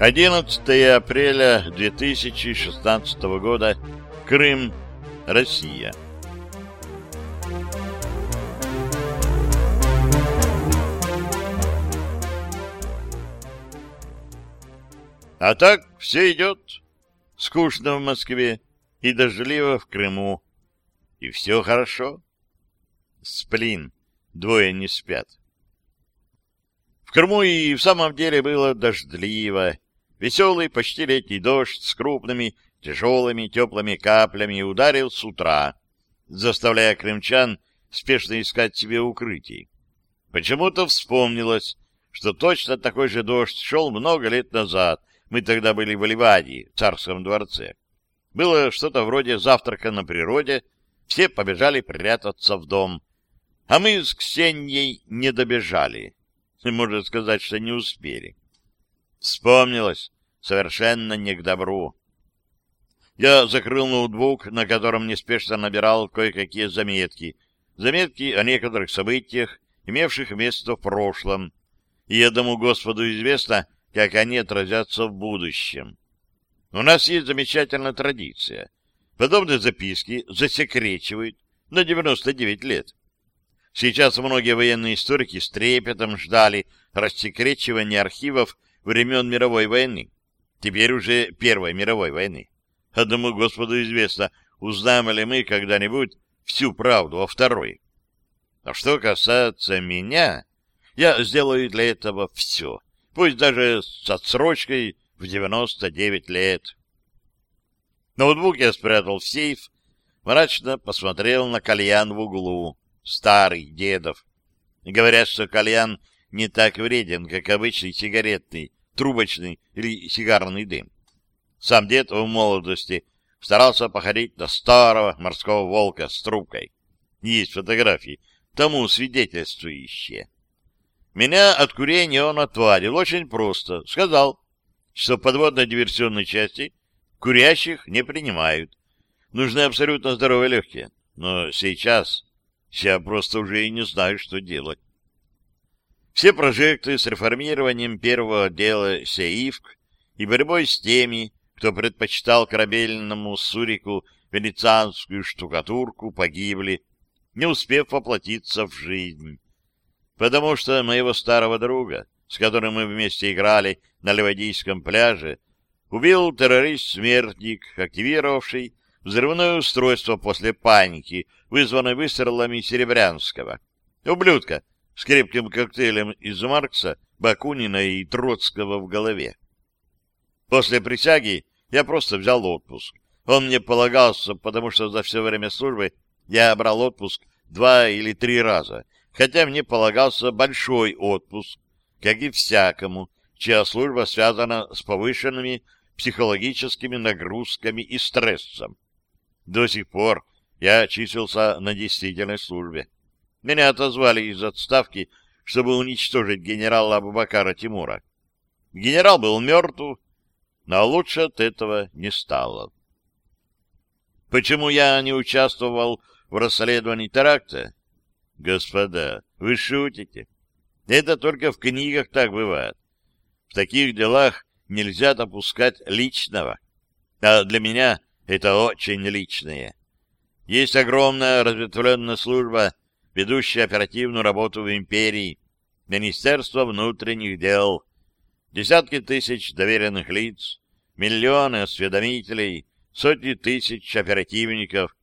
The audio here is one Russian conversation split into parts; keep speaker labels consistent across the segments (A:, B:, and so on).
A: 11 апреля 2016 года. Крым. Россия. А так все идет. Скучно в Москве и дождливо в Крыму. И все хорошо. Сплин. Двое не спят. В Крыму и в самом деле было дождливо Веселый, почти летний дождь с крупными, тяжелыми, теплыми каплями ударил с утра, заставляя крымчан спешно искать себе укрытий. Почему-то вспомнилось, что точно такой же дождь шел много лет назад. Мы тогда были в Ливадии, царском дворце. Было что-то вроде завтрака на природе, все побежали прятаться в дом. А мы с Ксеньей не добежали. Можно сказать, что не успели. Вспомнилось. Совершенно не к добру. Я закрыл ноутбук, на котором неспешно набирал кое-какие заметки. Заметки о некоторых событиях, имевших место в прошлом. И едому Господу известно, как они отразятся в будущем. У нас есть замечательная традиция. Подобные записки засекречивают на 99 лет. Сейчас многие военные историки с трепетом ждали рассекречивания архивов времен мировой войны, теперь уже Первой мировой войны. Одному Господу известно, узнаем ли мы когда-нибудь всю правду о второй. А что касается меня, я сделаю для этого все, пусть даже с отсрочкой в 99 лет. Ноутбук я спрятал в сейф, мрачно посмотрел на кальян в углу, старый, дедов. Говорят, что кальян не так вреден, как обычный сигаретный, трубочный или сигарный дым. Сам дед в молодости старался походить на старого морского волка с трубкой. Есть фотографии, тому свидетельствующие. Меня от курения он отварил очень просто. Сказал, что в подводно-диверсионной части курящих не принимают. Нужны абсолютно здоровые легкие. Но сейчас я просто уже и не знаю, что делать. Все прожекты с реформированием первого отдела СЕИФК и борьбой с теми, кто предпочитал корабельному Сурику венецианскую штукатурку, погибли, не успев воплотиться в жизнь. Потому что моего старого друга, с которым мы вместе играли на Ливадийском пляже, убил террорист-смертник, активировавший взрывное устройство после паники, вызванной выстрелами Серебрянского. Ублюдка, с крепким коктейлем из Маркса, Бакунина и Троцкого в голове. После присяги я просто взял отпуск. Он мне полагался, потому что за все время службы я брал отпуск два или три раза, хотя мне полагался большой отпуск, как и всякому, чья служба связана с повышенными психологическими нагрузками и стрессом. До сих пор я числился на действительной службе. Меня отозвали из отставки, чтобы уничтожить генерала Абубакара Тимура. Генерал был мертв, но лучше от этого не стало. Почему я не участвовал в расследовании теракта? Господа, вы шутите. Это только в книгах так бывает. В таких делах нельзя допускать личного. А для меня это очень личное. Есть огромная разветвленная служба ведущее оперативную работу в империи, Министерство внутренних дел, десятки тысяч доверенных лиц, миллионы осведомителей, сотни тысяч оперативников.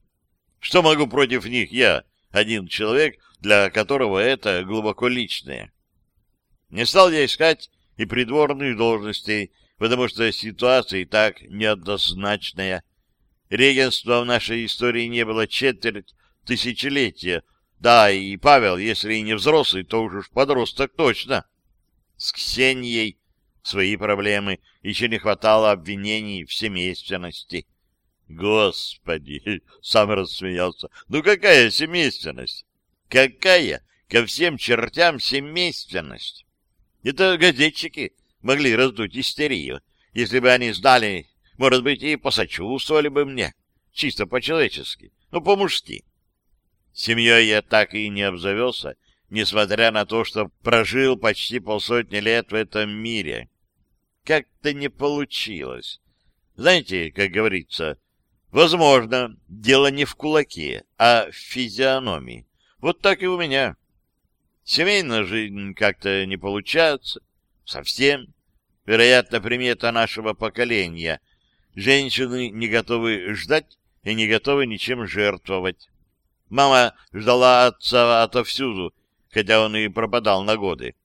A: Что могу против них я, один человек, для которого это глубоко личное? Не стал я искать и придворных должностей, потому что ситуация и так неоднозначная. Регенства в нашей истории не было четверть тысячелетия, да, и Павел, если и не взрослый, то уж уж подросток точно. С Ксенией свои проблемы, еще не хватало обвинений в семейственности. Господи, сам рассмеялся. Ну какая семейственность? Какая ко всем чертям семейственность? Это газетчики могли раздуть истерию. Если бы они знали, может быть, и посочувствовали бы мне. Чисто по-человечески, ну, по-мужски. Семьей я так и не обзавелся, несмотря на то, что прожил почти полсотни лет в этом мире. Как-то не получилось. Знаете, как говорится, возможно, дело не в кулаке, а в физиономии. Вот так и у меня. Семейная жизнь как-то не получается. Совсем. Вероятно, примета нашего поколения. Женщины не готовы ждать и не готовы ничем жертвовать. Мама ждала отца отовсюду, хотя он и пропадал на годы.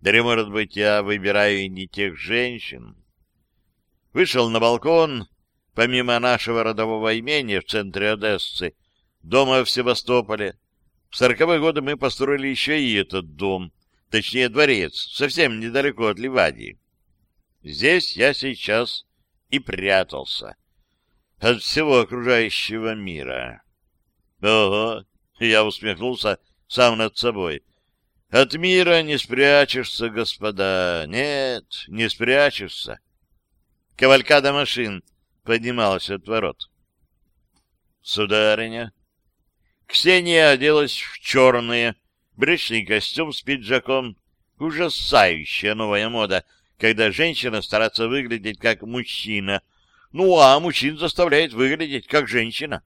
A: Да или, может быть, я выбираю не тех женщин. Вышел на балкон, помимо нашего родового имения в центре Одессы, дома в Севастополе. В сороковые годы мы построили еще и этот дом, точнее дворец, совсем недалеко от Ливадии. Здесь я сейчас и прятался от всего окружающего мира. Ого! Я усмехнулся сам над собой. От мира не спрячешься, господа. Нет, не спрячешься. Кавалькада машин поднималась от ворот. Сударыня. Ксения оделась в черное, брючный костюм с пиджаком. Ужасающая новая мода, когда женщина старается выглядеть как мужчина. Ну, а мужчин заставляет выглядеть как женщина.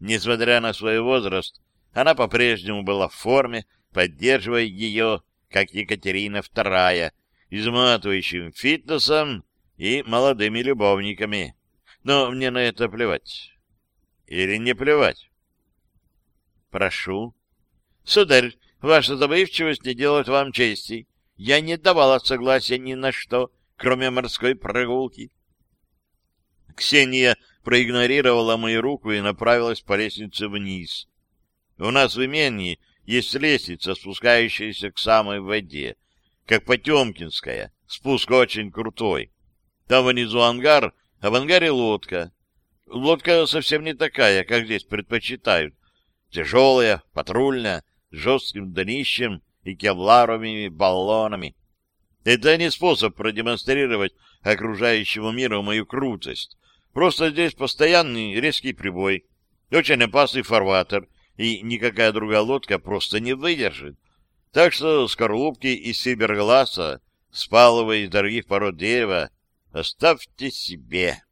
A: Несмотря на свой возраст, она по-прежнему была в форме, поддерживая ее, как Екатерина II, изматывающим фитнесом и молодыми любовниками. Но мне на это плевать. Или не плевать? Прошу. Сударь, ваша забывчивость не делает вам чести. Я не давала согласия ни на что, кроме морской прогулки. Ксения проигнорировала мою руку и направилась по лестнице вниз. У нас в имении есть лестница, спускающаяся к самой воде, как Потемкинская. Спуск очень крутой. Там внизу ангар, а в ангаре лодка. Лодка совсем не такая, как здесь предпочитают. Тяжелая, патрульная, с жестким днищем и кевларовыми баллонами. Это не способ продемонстрировать окружающему миру мою крутость. Просто здесь постоянный резкий прибой, очень опасный фарватер, и никакая другая лодка просто не выдержит. Так что скорлупки из сибергласа, спалого из дорогих пород дерева, оставьте себе.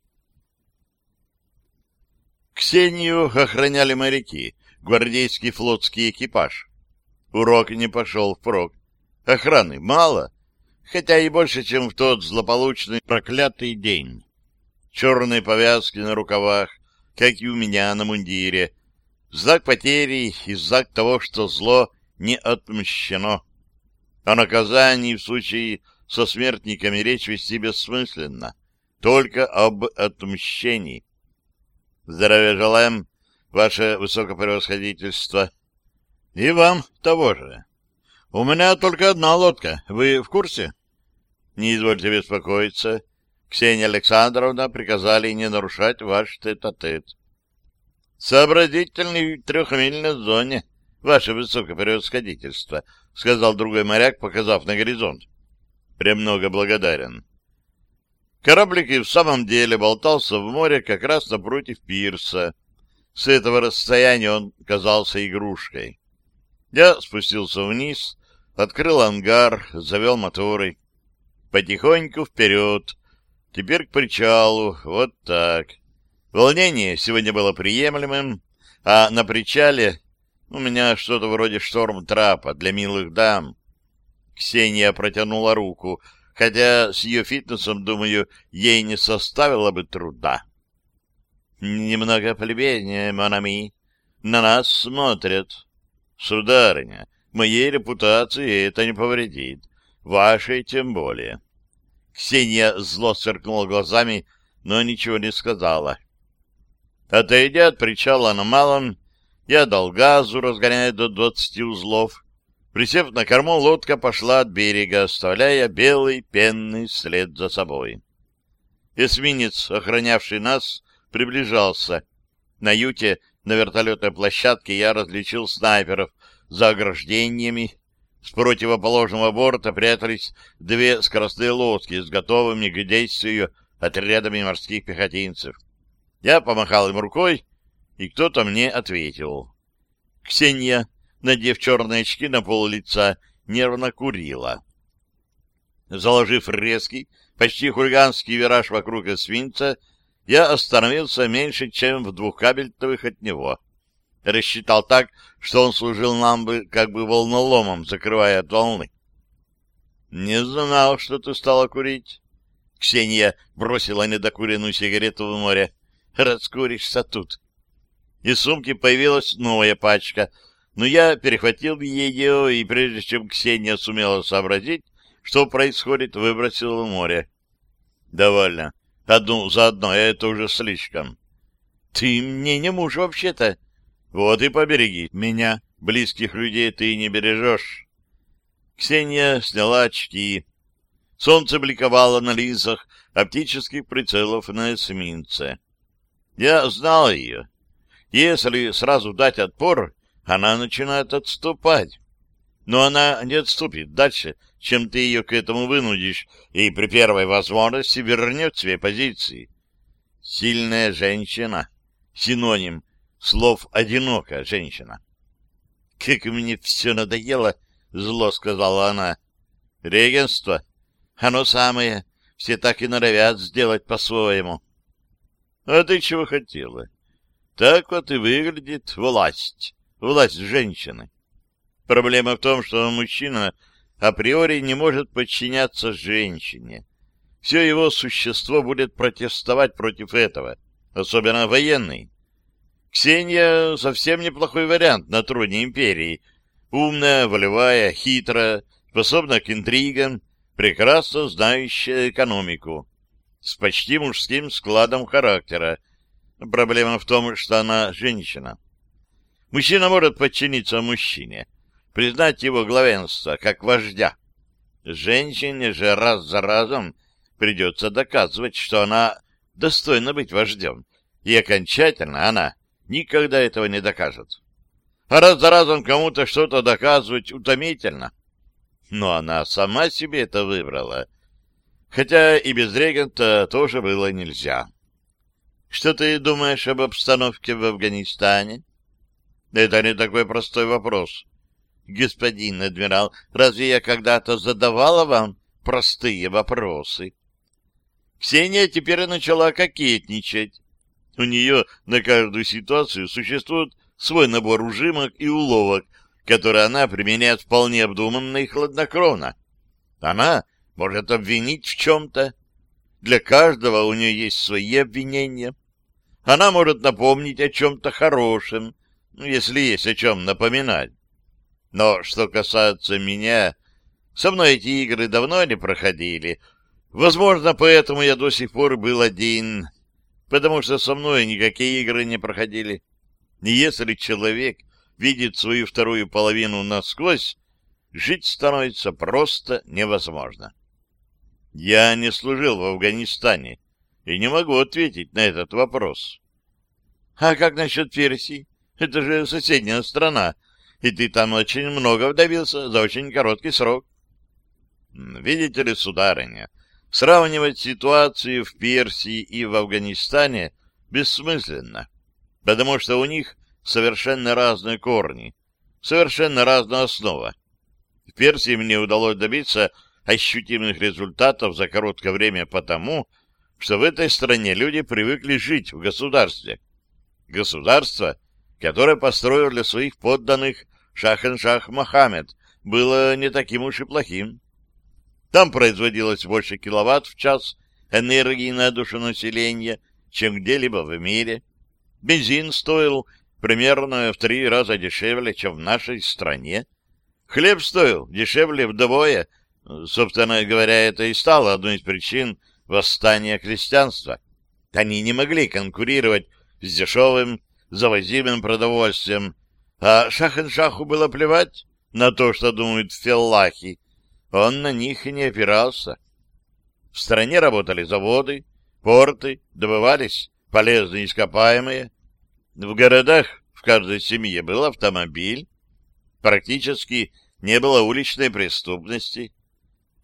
A: Ксению охраняли моряки, гвардейский флотский экипаж. Урок не пошел впрок. Охраны мало, хотя и больше, чем в тот злополучный проклятый день черные повязки на рукавах, как и у меня на мундире, в знак потери и в знак того, что зло не отмщено. О наказании в случае со смертниками речь вести бессмысленно, только об отмщении. Здоровья желаем, ваше высокопревосходительство. И вам того же. У меня только одна лодка. Вы в курсе? Не извольте беспокоиться. — Ксения Александровна приказали не нарушать ваш тет-а-тет. -тет. «Сообразительный в трехмильной зоне, ваше высокопревосходительство», — сказал другой моряк, показав на горизонт. «Премного благодарен». Кораблик и в самом деле болтался в море как раз напротив пирса. С этого расстояния он казался игрушкой. Я спустился вниз, открыл ангар, завел моторы. Потихоньку вперед — Теперь к причалу. Вот так. Волнение сегодня было приемлемым, а на причале у меня что-то вроде шторм-трапа для милых дам. Ксения протянула руку, хотя с ее фитнесом, думаю, ей не составило бы труда. «Немного плебеднее, Монами. На нас смотрят. Сударыня, моей репутации это не повредит. Вашей тем более. Ксения зло сверкнула глазами, но ничего не сказала. Отойдя от причала на малом, я дал газу, разгоняя до двадцати узлов. Присев на корму, лодка пошла от берега, оставляя белый пенный след за собой. Эсминец, охранявший нас, приближался. На юте на вертолетной площадке я различил снайперов за ограждениями, с противоположного борта прятались две скоростные лодки с готовыми к действию отрядами морских пехотинцев. Я помахал им рукой, и кто-то мне ответил. Ксения, надев черные очки на пол лица, нервно курила. Заложив резкий, почти хулиганский вираж вокруг эсминца, я остановился меньше, чем в двух кабельтовых от него рассчитал так, что он служил нам бы как бы волноломом, закрывая от волны. — Не знал, что ты стала курить. Ксения бросила недокуренную сигарету в море. — Раскуришься тут. Из сумки появилась новая пачка, но я перехватил ее, и прежде чем Ксения сумела сообразить, что происходит, выбросил в море. — Довольно. Одну за одно, а это уже слишком. — Ты мне не муж вообще-то. Вот и побереги меня, близких людей ты не бережешь. Ксения сняла очки. Солнце бликовало на линзах оптических прицелов на эсминце. Я знал ее. Если сразу дать отпор, она начинает отступать. Но она не отступит дальше, чем ты ее к этому вынудишь, и при первой возможности вернет себе позиции. Сильная женщина — синоним — слов «одинокая женщина». «Как мне все надоело!» — зло сказала она. «Регенство? Оно самое. Все так и норовят сделать по-своему». «А ты чего хотела?» «Так вот и выглядит власть. Власть женщины. Проблема в том, что мужчина априори не может подчиняться женщине. Все его существо будет протестовать против этого, особенно военный. Ксения совсем неплохой вариант на троне империи. Умная, волевая, хитрая, способна к интригам, прекрасно знающая экономику, с почти мужским складом характера. Проблема в том, что она женщина. Мужчина может подчиниться мужчине, признать его главенство, как вождя. Женщине же раз за разом придется доказывать, что она достойна быть вождем, и окончательно она никогда этого не докажет. А раз за разом кому-то что-то доказывать утомительно. Но она сама себе это выбрала. Хотя и без регента тоже было нельзя. Что ты думаешь об обстановке в Афганистане? Это не такой простой вопрос. Господин адмирал, разве я когда-то задавала вам простые вопросы? Ксения теперь начала кокетничать у нее на каждую ситуацию существует свой набор ужимок и уловок, которые она применяет вполне обдуманно и хладнокровно. Она может обвинить в чем-то. Для каждого у нее есть свои обвинения. Она может напомнить о чем-то хорошем, ну, если есть о чем напоминать. Но что касается меня, со мной эти игры давно не проходили. Возможно, поэтому я до сих пор был один, потому что со мной никакие игры не проходили. И если человек видит свою вторую половину насквозь, жить становится просто невозможно. Я не служил в Афганистане и не могу ответить на этот вопрос. А как насчет Персии? Это же соседняя страна, и ты там очень много вдавился за очень короткий срок. Видите ли, сударыня, Сравнивать ситуацию в Персии и в Афганистане бессмысленно, потому что у них совершенно разные корни, совершенно разная основа. В Персии мне удалось добиться ощутимых результатов за короткое время потому, что в этой стране люди привыкли жить в государстве. Государство, которое построил для своих подданных Шахен-Шах Мохаммед, было не таким уж и плохим. Там производилось больше киловатт в час энергии на душу населения, чем где-либо в мире. Бензин стоил примерно в три раза дешевле, чем в нашей стране. Хлеб стоил дешевле вдвое. Собственно говоря, это и стало одной из причин восстания крестьянства. Они не могли конкурировать с дешевым завозимым продовольствием, а шах и шаху было плевать на то, что думают феллахи, он на них и не опирался. В стране работали заводы, порты, добывались полезные ископаемые. В городах в каждой семье был автомобиль. Практически не было уличной преступности.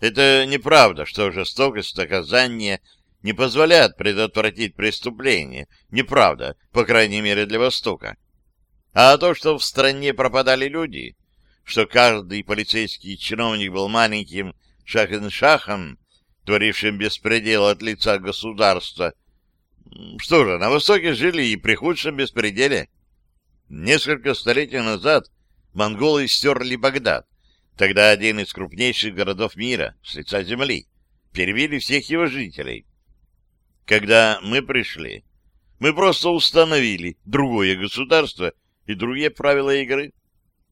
A: Это неправда, что жестокость наказания не позволяет предотвратить преступление. Неправда, по крайней мере, для Востока. А то, что в стране пропадали люди, что каждый полицейский чиновник был маленьким шахеншахом, творившим беспредел от лица государства. Что же, на Востоке жили и при худшем беспределе. Несколько столетий назад монголы стерли Багдад, тогда один из крупнейших городов мира, с лица земли. Перевели всех его жителей. Когда мы пришли, мы просто установили другое государство и другие правила игры.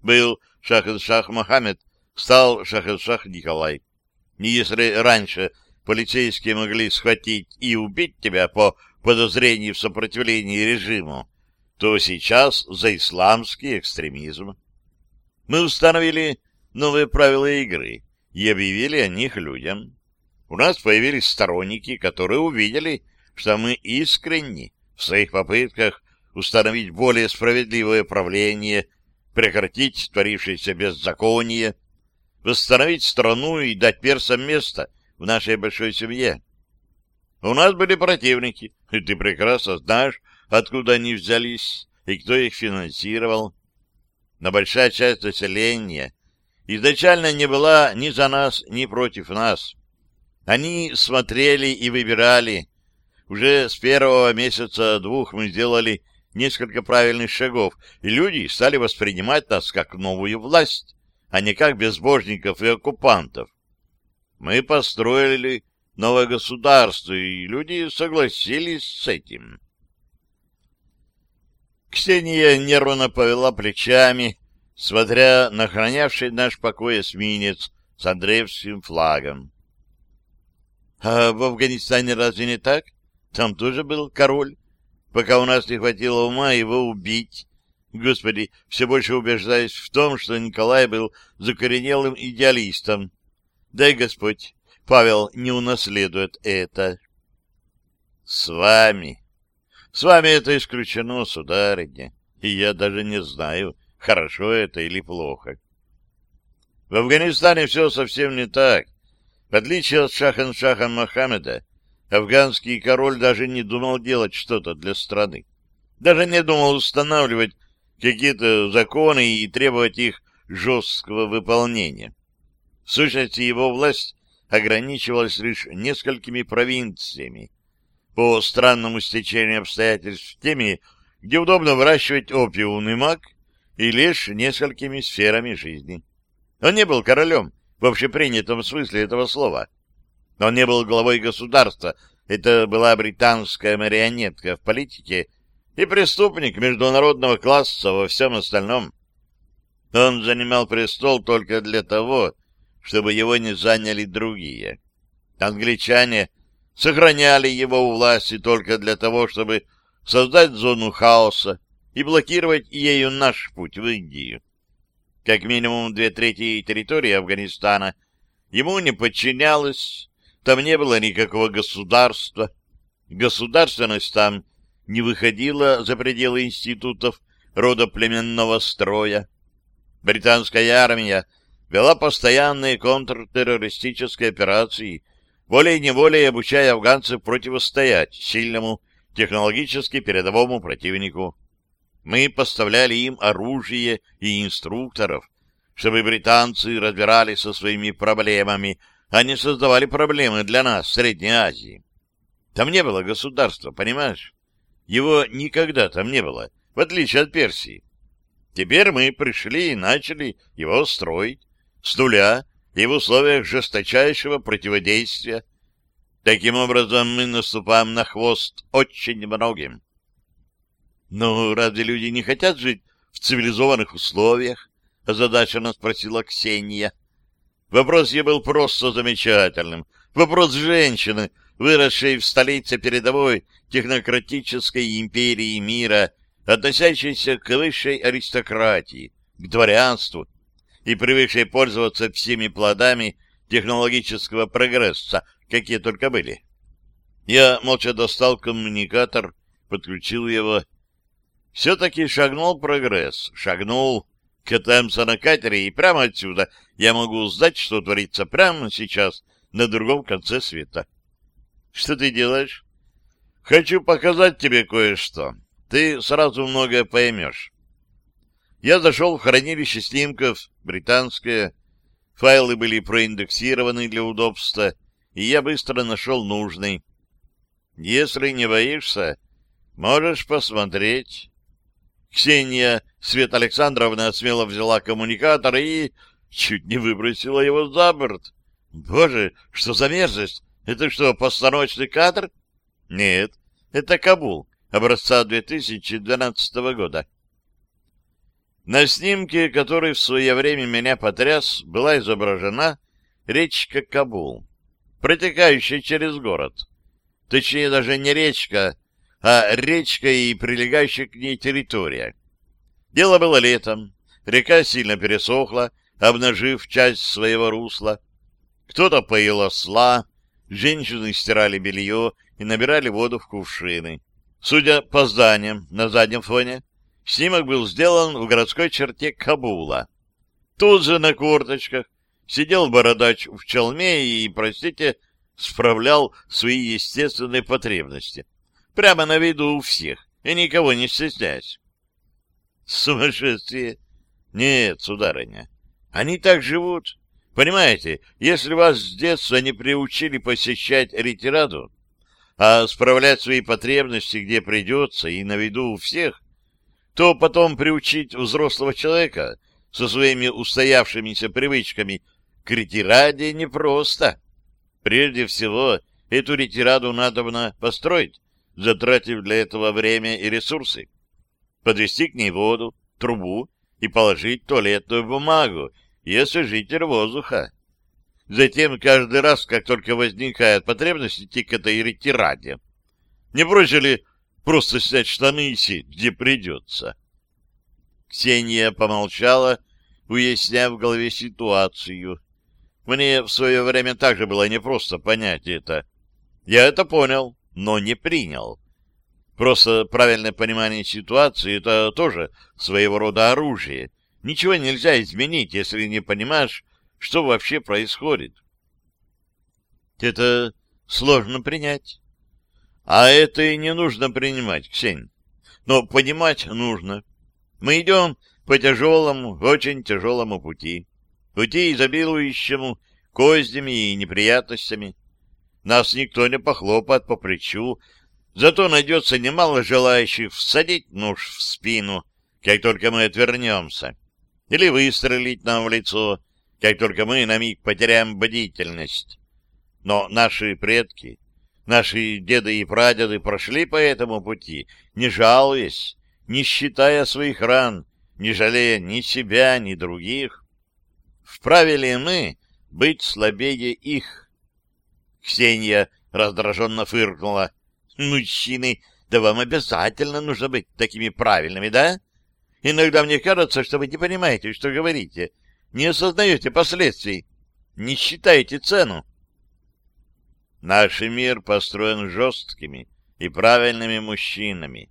A: Был Шах-ин-Шах Мохаммед стал Шах-ин-Шах Николай. И если раньше полицейские могли схватить и убить тебя по подозрению в сопротивлении режиму, то сейчас за исламский экстремизм. Мы установили новые правила игры и объявили о них людям. У нас появились сторонники, которые увидели, что мы искренни в своих попытках установить более справедливое правление прекратить творившееся беззаконие, восстановить страну и дать персам место в нашей большой семье. У нас были противники, и ты прекрасно знаешь, откуда они взялись и кто их финансировал. Но большая часть населения изначально не была ни за нас, ни против нас. Они смотрели и выбирали. Уже с первого месяца двух мы сделали несколько правильных шагов, и люди стали воспринимать нас как новую власть, а не как безбожников и оккупантов. Мы построили новое государство, и люди согласились с этим. Ксения нервно повела плечами, смотря на хранявший наш покой эсминец с Андреевским флагом. — А в Афганистане разве не так? Там тоже был король пока у нас не хватило ума его убить. Господи, все больше убеждаясь в том, что Николай был закоренелым идеалистом. Дай Господь, Павел не унаследует это. С вами. С вами это исключено, сударыня, и я даже не знаю, хорошо это или плохо. В Афганистане все совсем не так. В отличие от Шахан-Шахан Мохаммеда, Афганский король даже не думал делать что-то для страны. Даже не думал устанавливать какие-то законы и требовать их жесткого выполнения. В сущности, его власть ограничивалась лишь несколькими провинциями. По странному стечению обстоятельств теми, где удобно выращивать опиумный мак и лишь несколькими сферами жизни. Он не был королем в общепринятом смысле этого слова — он не был главой государства, это была британская марионетка в политике и преступник международного класса во всем остальном. Он занимал престол только для того, чтобы его не заняли другие. Англичане сохраняли его у власти только для того, чтобы создать зону хаоса и блокировать ею наш путь в Индию. Как минимум две трети территории Афганистана ему не подчинялось, там не было никакого государства. Государственность там не выходила за пределы институтов родоплеменного строя. Британская армия вела постоянные контртеррористические операции, волей-неволей обучая афганцев противостоять сильному технологически передовому противнику. Мы поставляли им оружие и инструкторов, чтобы британцы разбирались со своими проблемами, они создавали проблемы для нас, Средней Азии. Там не было государства, понимаешь? Его никогда там не было, в отличие от Персии. Теперь мы пришли и начали его строить с нуля и в условиях жесточайшего противодействия. Таким образом, мы наступаем на хвост очень многим. Но разве люди не хотят жить в цивилизованных условиях? — озадаченно спросила Ксения. Вопрос ей был просто замечательным. Вопрос женщины, выросшей в столице передовой технократической империи мира, относящейся к высшей аристократии, к дворянству и привыкшей пользоваться всеми плодами технологического прогресса, какие только были. Я молча достал коммуникатор, подключил его. Все-таки шагнул прогресс, шагнул, катаемся на катере, и прямо отсюда я могу узнать, что творится прямо сейчас на другом конце света. Что ты делаешь? Хочу показать тебе кое-что. Ты сразу многое поймешь. Я зашел в хранилище снимков, британское. Файлы были проиндексированы для удобства, и я быстро нашел нужный. Если не боишься, можешь посмотреть. Ксения Света Александровна смело взяла коммуникатор и чуть не выбросила его за борт. Боже, что за мерзость! Это что, постаночный кадр? Нет, это Кабул, образца 2012 года. На снимке, который в свое время меня потряс, была изображена речка Кабул, протекающая через город. Точнее, даже не речка, а речка и прилегающая к ней территория. Дело было летом. Река сильно пересохла, обнажив часть своего русла. Кто-то поил осла, женщины стирали белье и набирали воду в кувшины. Судя по зданиям на заднем фоне, снимок был сделан в городской черте Кабула. Тут же на корточках сидел бородач в чалме и, простите, справлял свои естественные потребности. Прямо на виду у всех, и никого не стесняясь. Сумасшествие? Нет, сударыня. Они так живут. Понимаете, если вас с детства не приучили посещать ретираду, а справлять свои потребности, где придется, и на виду у всех, то потом приучить взрослого человека со своими устоявшимися привычками к ретираде непросто. Прежде всего, эту ретираду надо построить, затратив для этого время и ресурсы подвести к ней воду, трубу и положить туалетную бумагу и освежитель воздуха. Затем каждый раз, как только возникает потребность, идти к этой ретираде. Не проще ли просто снять штаны и сидеть, где придется? Ксения помолчала, уясняя в голове ситуацию. Мне в свое время также было непросто понять это. Я это понял, но не принял. Просто правильное понимание ситуации — это тоже своего рода оружие. Ничего нельзя изменить, если не понимаешь, что вообще происходит. Это сложно принять. А это и не нужно принимать, Ксень. Но понимать нужно. Мы идем по тяжелому, очень тяжелому пути. Пути, изобилующему кознями и неприятностями. Нас никто не похлопает по плечу Зато найдется немало желающих всадить нож в спину, как только мы отвернемся, или выстрелить нам в лицо, как только мы на миг потеряем бдительность. Но наши предки, наши деды и прадеды прошли по этому пути, не жалуясь, не считая своих ран, не жалея ни себя, ни других. Вправе ли мы быть слабее их? Ксения раздраженно фыркнула мужчины, да вам обязательно нужно быть такими правильными, да? Иногда мне кажется, что вы не понимаете, что говорите, не осознаете последствий, не считаете цену. Наш мир построен жесткими и правильными мужчинами.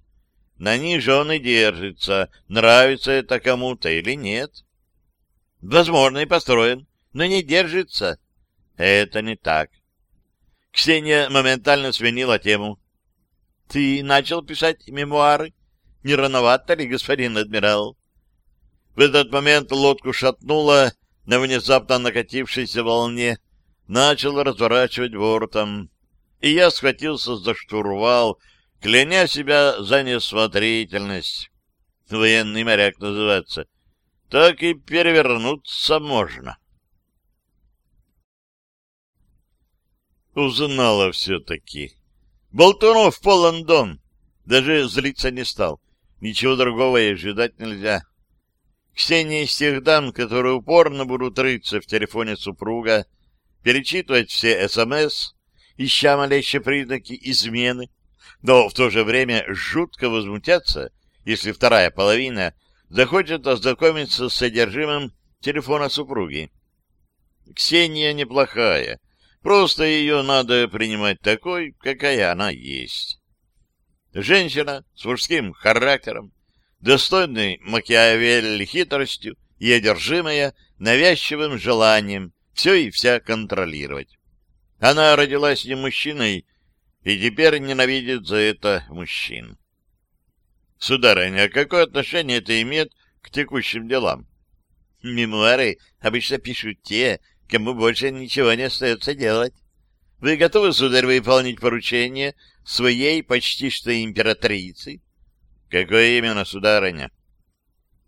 A: На них же он и держится, нравится это кому-то или нет. Возможно, и построен, но не держится. Это не так. Ксения моментально сменила тему. Ты начал писать мемуары? Не рановато ли, господин адмирал? В этот момент лодку шатнуло на внезапно накатившейся волне, начал разворачивать бортом. И я схватился за штурвал, кляня себя за несмотрительность. Военный моряк называется. Так и перевернуться можно. Узнала все-таки. Болтунов полон дом. Даже злиться не стал. Ничего другого и ожидать нельзя. Ксения из тех дам, которые упорно будут рыться в телефоне супруга, перечитывать все СМС, ища малейшие признаки измены, но в то же время жутко возмутятся, если вторая половина захочет ознакомиться с содержимым телефона супруги. Ксения неплохая, Просто ее надо принимать такой, какая она есть. Женщина с мужским характером, достойной Макиавелли хитростью и одержимая навязчивым желанием все и вся контролировать. Она родилась не мужчиной и теперь ненавидит за это мужчин. Сударыня, а какое отношение это имеет к текущим делам? Мемуары обычно пишут те, кому больше ничего не остается делать. Вы готовы, сударь, выполнить поручение своей почти что императрицы? Какое именно, сударыня?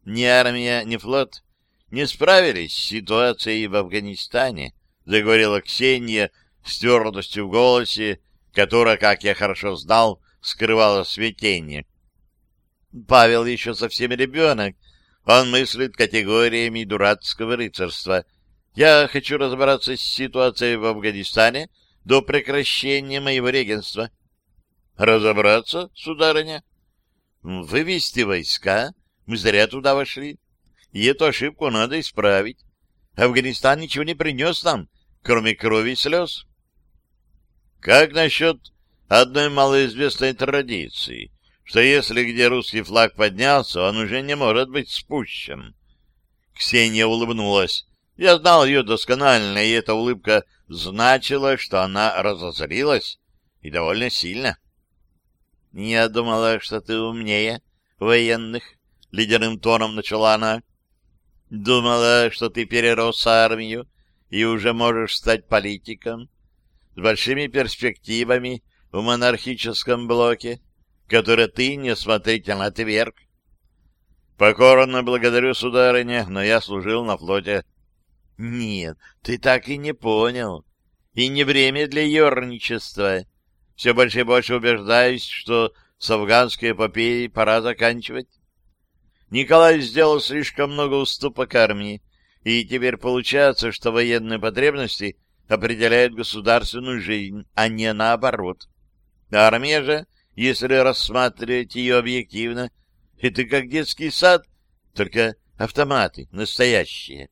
A: Ни армия, ни флот не справились с ситуацией в Афганистане, заговорила Ксения с твердостью в голосе, которая, как я хорошо знал, скрывала смятение. Павел еще совсем ребенок, он мыслит категориями дурацкого рыцарства — я хочу разобраться с ситуацией в Афганистане до прекращения моего регенства. Разобраться, сударыня? Вывести войска. Мы зря туда вошли. И эту ошибку надо исправить. Афганистан ничего не принес нам, кроме крови и слез. Как насчет одной малоизвестной традиции, что если где русский флаг поднялся, он уже не может быть спущен? Ксения улыбнулась. Я знал ее досконально, и эта улыбка значила, что она разозлилась, и довольно сильно. — Я думала, что ты умнее военных, — ледяным тоном начала она. — Думала, что ты перерос армию и уже можешь стать политиком с большими перспективами в монархическом блоке, который ты неосмотрительно отверг. Покорно благодарю, сударыня, но я служил на флоте нет, ты так и не понял. И не время для ерничества. Все больше и больше убеждаюсь, что с афганской эпопеей пора заканчивать. Николай сделал слишком много уступок армии, и теперь получается, что военные потребности определяют государственную жизнь, а не наоборот. Армия же, если рассматривать ее объективно, это как детский сад, только автоматы настоящие.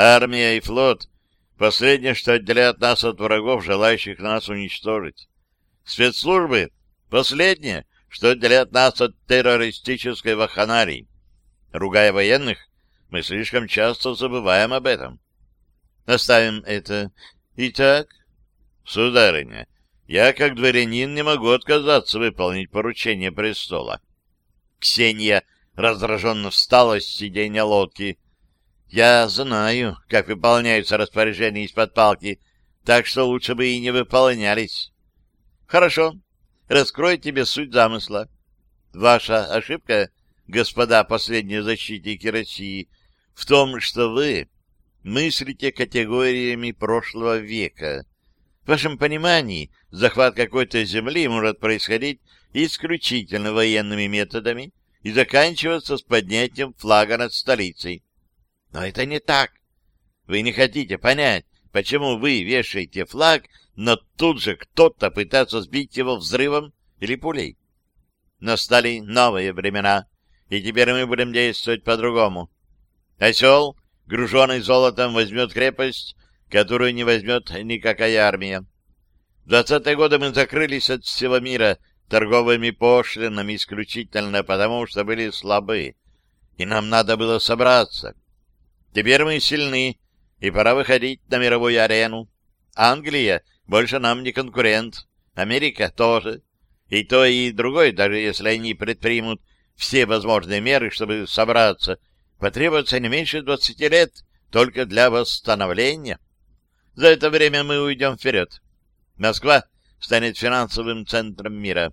A: Армия и флот — последнее, что отделяет нас от врагов, желающих нас уничтожить. Спецслужбы — последнее, что отделяет нас от террористической вахханалии. Ругая военных, мы слишком часто забываем об этом. Оставим это. Итак, сударыня, я как дворянин не могу отказаться выполнить поручение престола. Ксения раздраженно встала с сиденья лодки — я знаю, как выполняются распоряжения из-под палки, так что лучше бы и не выполнялись. Хорошо, Раскрою тебе суть замысла. Ваша ошибка, господа последние защитники России, в том, что вы мыслите категориями прошлого века. В вашем понимании захват какой-то земли может происходить исключительно военными методами и заканчиваться с поднятием флага над столицей. Но это не так. Вы не хотите понять, почему вы вешаете флаг, но тут же кто-то пытается сбить его взрывом или пулей. Настали новые времена, и теперь мы будем действовать по-другому. Осел, груженный золотом, возьмет крепость, которую не возьмет никакая армия. В 20-е годы мы закрылись от всего мира торговыми пошлинами исключительно потому, что были слабы, и нам надо было собраться. Теперь мы сильны, и пора выходить на мировую арену. Англия больше нам не конкурент, Америка тоже. И то, и другое, даже если они предпримут все возможные меры, чтобы собраться, потребуется не меньше 20 лет только для восстановления. За это время мы уйдем вперед. Москва станет финансовым центром мира.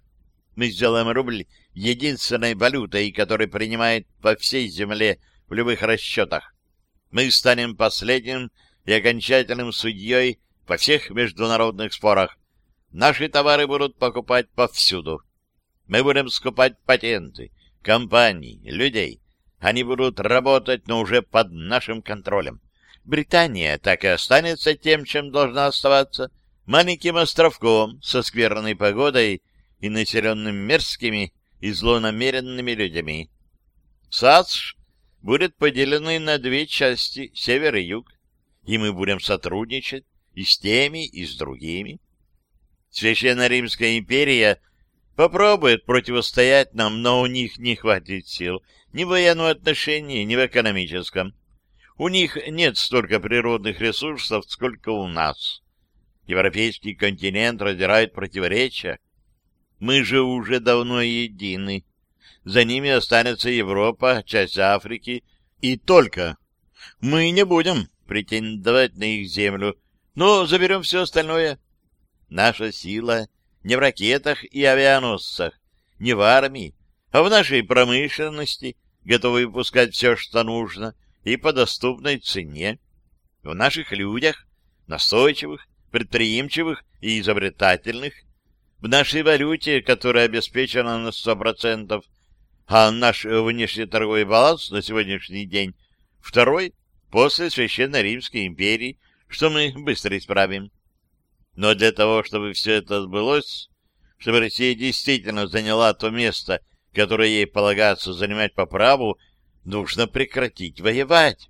A: Мы сделаем рубль единственной валютой, которая принимает по всей земле в любых расчетах мы станем последним и окончательным судьей во всех международных спорах. Наши товары будут покупать повсюду. Мы будем скупать патенты, компании, людей. Они будут работать, но уже под нашим контролем. Британия так и останется тем, чем должна оставаться, маленьким островком со скверной погодой и населенным мерзкими и злонамеренными людьми. САСШ будут поделены на две части, север и юг, и мы будем сотрудничать и с теми, и с другими. Священная Римская империя попробует противостоять нам, но у них не хватит сил ни в военном отношении, ни в экономическом. У них нет столько природных ресурсов, сколько у нас. Европейский континент раздирает противоречия. Мы же уже давно едины. За ними останется Европа, часть Африки и только. Мы не будем претендовать на их землю, но заберем все остальное. Наша сила не в ракетах и авианосцах, не в армии, а в нашей промышленности, готовы выпускать все, что нужно, и по доступной цене, в наших людях, настойчивых, предприимчивых и изобретательных, в нашей валюте, которая обеспечена на 100%, а наш э, внешний торговый баланс на сегодняшний день второй после Священной Римской империи, что мы быстро исправим. Но для того, чтобы все это сбылось, чтобы Россия действительно заняла то место, которое ей полагается занимать по праву, нужно прекратить воевать.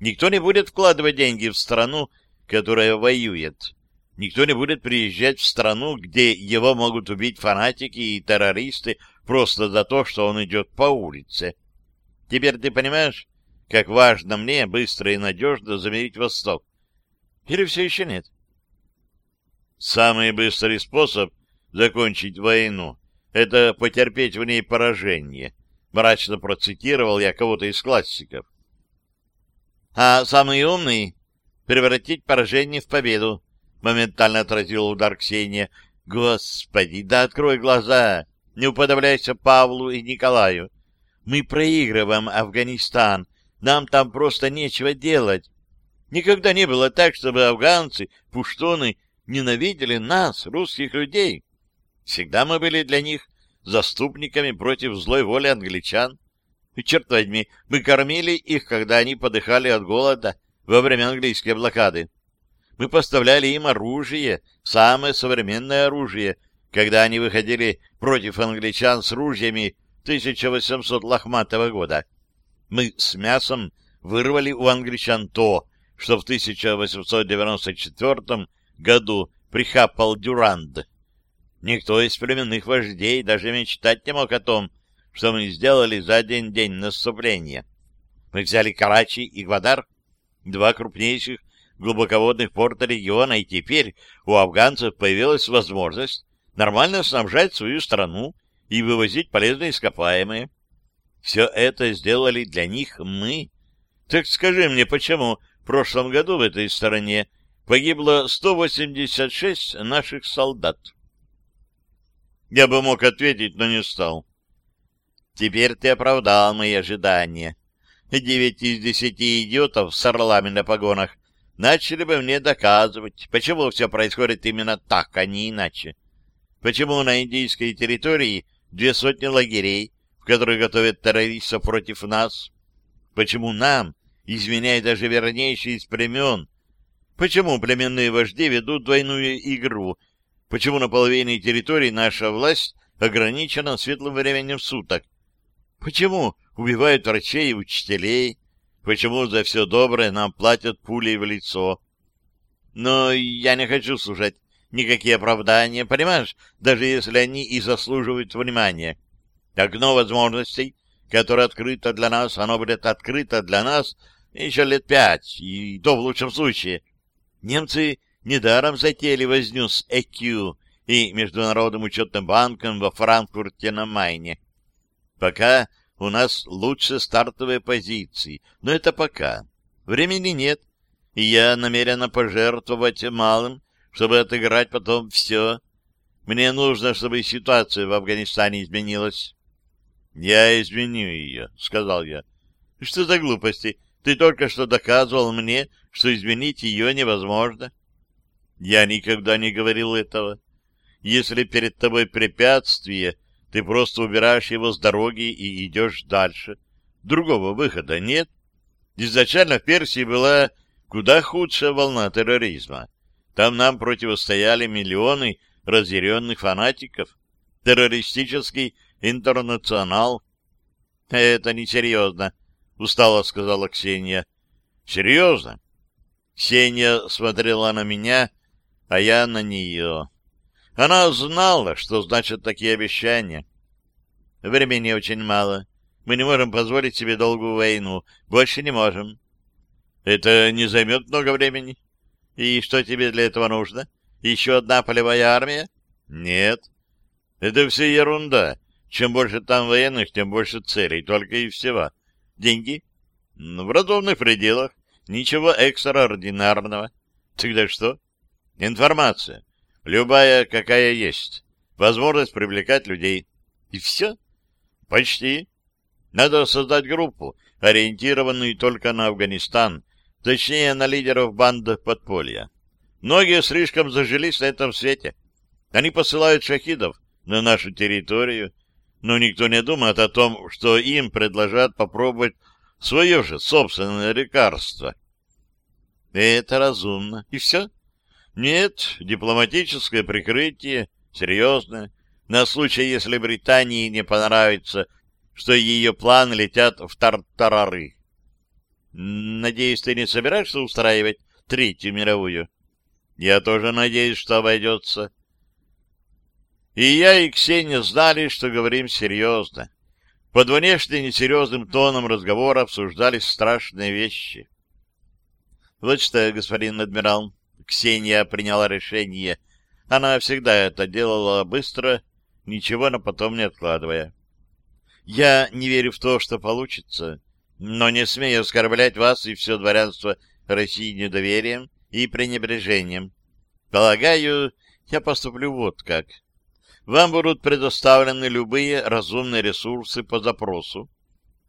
A: Никто не будет вкладывать деньги в страну, которая воюет. Никто не будет приезжать в страну, где его могут убить фанатики и террористы, просто за то, что он идет по улице. Теперь ты понимаешь, как важно мне быстро и надежно замерить Восток? Или все еще нет? Самый быстрый способ закончить войну — это потерпеть в ней поражение, мрачно процитировал я кого-то из классиков. А самый умный — превратить поражение в победу, моментально отразил удар Ксения. Господи, да открой глаза! не уподобляйся Павлу и Николаю. Мы проигрываем Афганистан, нам там просто нечего делать. Никогда не было так, чтобы афганцы, пуштоны ненавидели нас, русских людей. Всегда мы были для них заступниками против злой воли англичан. И, черт возьми, мы кормили их, когда они подыхали от голода во время английской блокады. Мы поставляли им оружие, самое современное оружие — когда они выходили против англичан с ружьями 1800 лохматого года. Мы с мясом вырвали у англичан то, что в 1894 году прихапал Дюранд. Никто из племенных вождей даже мечтать не мог о том, что мы сделали за один день наступления. Мы взяли Карачи и Гвадар, два крупнейших глубоководных порта региона, и теперь у афганцев появилась возможность нормально снабжать свою страну и вывозить полезные ископаемые. Все это сделали для них мы. Так скажи мне, почему в прошлом году в этой стороне погибло 186 наших солдат? Я бы мог ответить, но не стал. Теперь ты оправдал мои ожидания. Девять из десяти идиотов с орлами на погонах начали бы мне доказывать, почему все происходит именно так, а не иначе. Почему на индийской территории две сотни лагерей, в которых готовят террористов против нас? Почему нам изменяет даже вернейшие из племен? Почему племенные вожди ведут двойную игру? Почему на половине территории наша власть ограничена светлым временем суток? Почему убивают врачей и учителей? Почему за все доброе нам платят пулей в лицо? Но я не хочу сужать никакие оправдания, понимаешь, даже если они и заслуживают внимания. Окно возможностей, которое открыто для нас, оно будет открыто для нас еще лет пять, и то в лучшем случае. Немцы недаром затеяли возню с ЭКЮ и Международным учетным банком во Франкфурте на Майне. Пока у нас лучше стартовые позиции, но это пока. Времени нет, и я намерена пожертвовать малым, чтобы отыграть потом все. Мне нужно, чтобы ситуация в Афганистане изменилась. — Я изменю ее, — сказал я. — Что за глупости? Ты только что доказывал мне, что изменить ее невозможно. Я никогда не говорил этого. Если перед тобой препятствие, ты просто убираешь его с дороги и идешь дальше. Другого выхода нет. Изначально в Персии была куда худшая волна терроризма. Там нам противостояли миллионы разъяренных фанатиков, террористический интернационал. — Это несерьезно, — устало сказала Ксения. — Серьезно? Ксения смотрела на меня, а я на нее. Она знала, что значат такие обещания. Времени очень мало. Мы не можем позволить себе долгую войну. Больше не можем. Это не займет много времени. И что тебе для этого нужно? Еще одна полевая армия? Нет. Это все ерунда. Чем больше там военных, тем больше целей, только и всего. Деньги? Ну, в разумных пределах. Ничего экстраординарного. Тогда что? Информация. Любая, какая есть. Возможность привлекать людей. И все? Почти. Надо создать группу, ориентированную только на Афганистан, точнее на лидеров банд подполья. Многие слишком зажились на этом свете. Они посылают шахидов на нашу территорию, но никто не думает о том, что им предложат попробовать свое же собственное лекарство. Это разумно. И все? Нет, дипломатическое прикрытие, серьезное, на случай, если Британии не понравится, что ее план летят в тартарары. Надеюсь, ты не собираешься устраивать Третью мировую? Я тоже надеюсь, что обойдется. И я, и Ксения знали, что говорим серьезно. Под внешне несерьезным тоном разговора обсуждались страшные вещи. Вот что, господин адмирал, Ксения приняла решение. Она всегда это делала быстро, ничего на потом не откладывая. Я не верю в то, что получится но не смею оскорблять вас и все дворянство России недоверием и пренебрежением. Полагаю, я поступлю вот как. Вам будут предоставлены любые разумные ресурсы по запросу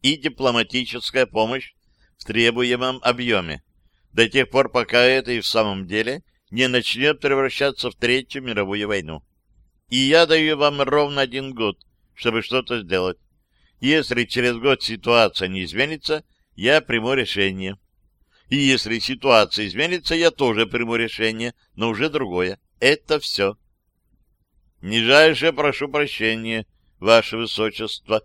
A: и дипломатическая помощь в требуемом объеме, до тех пор, пока это и в самом деле не начнет превращаться в Третью мировую войну. И я даю вам ровно один год, чтобы что-то сделать. Если через год ситуация не изменится, я приму решение. И если ситуация изменится, я тоже приму решение, но уже другое. Это все. Нижайше прошу прощения, Ваше Высочество.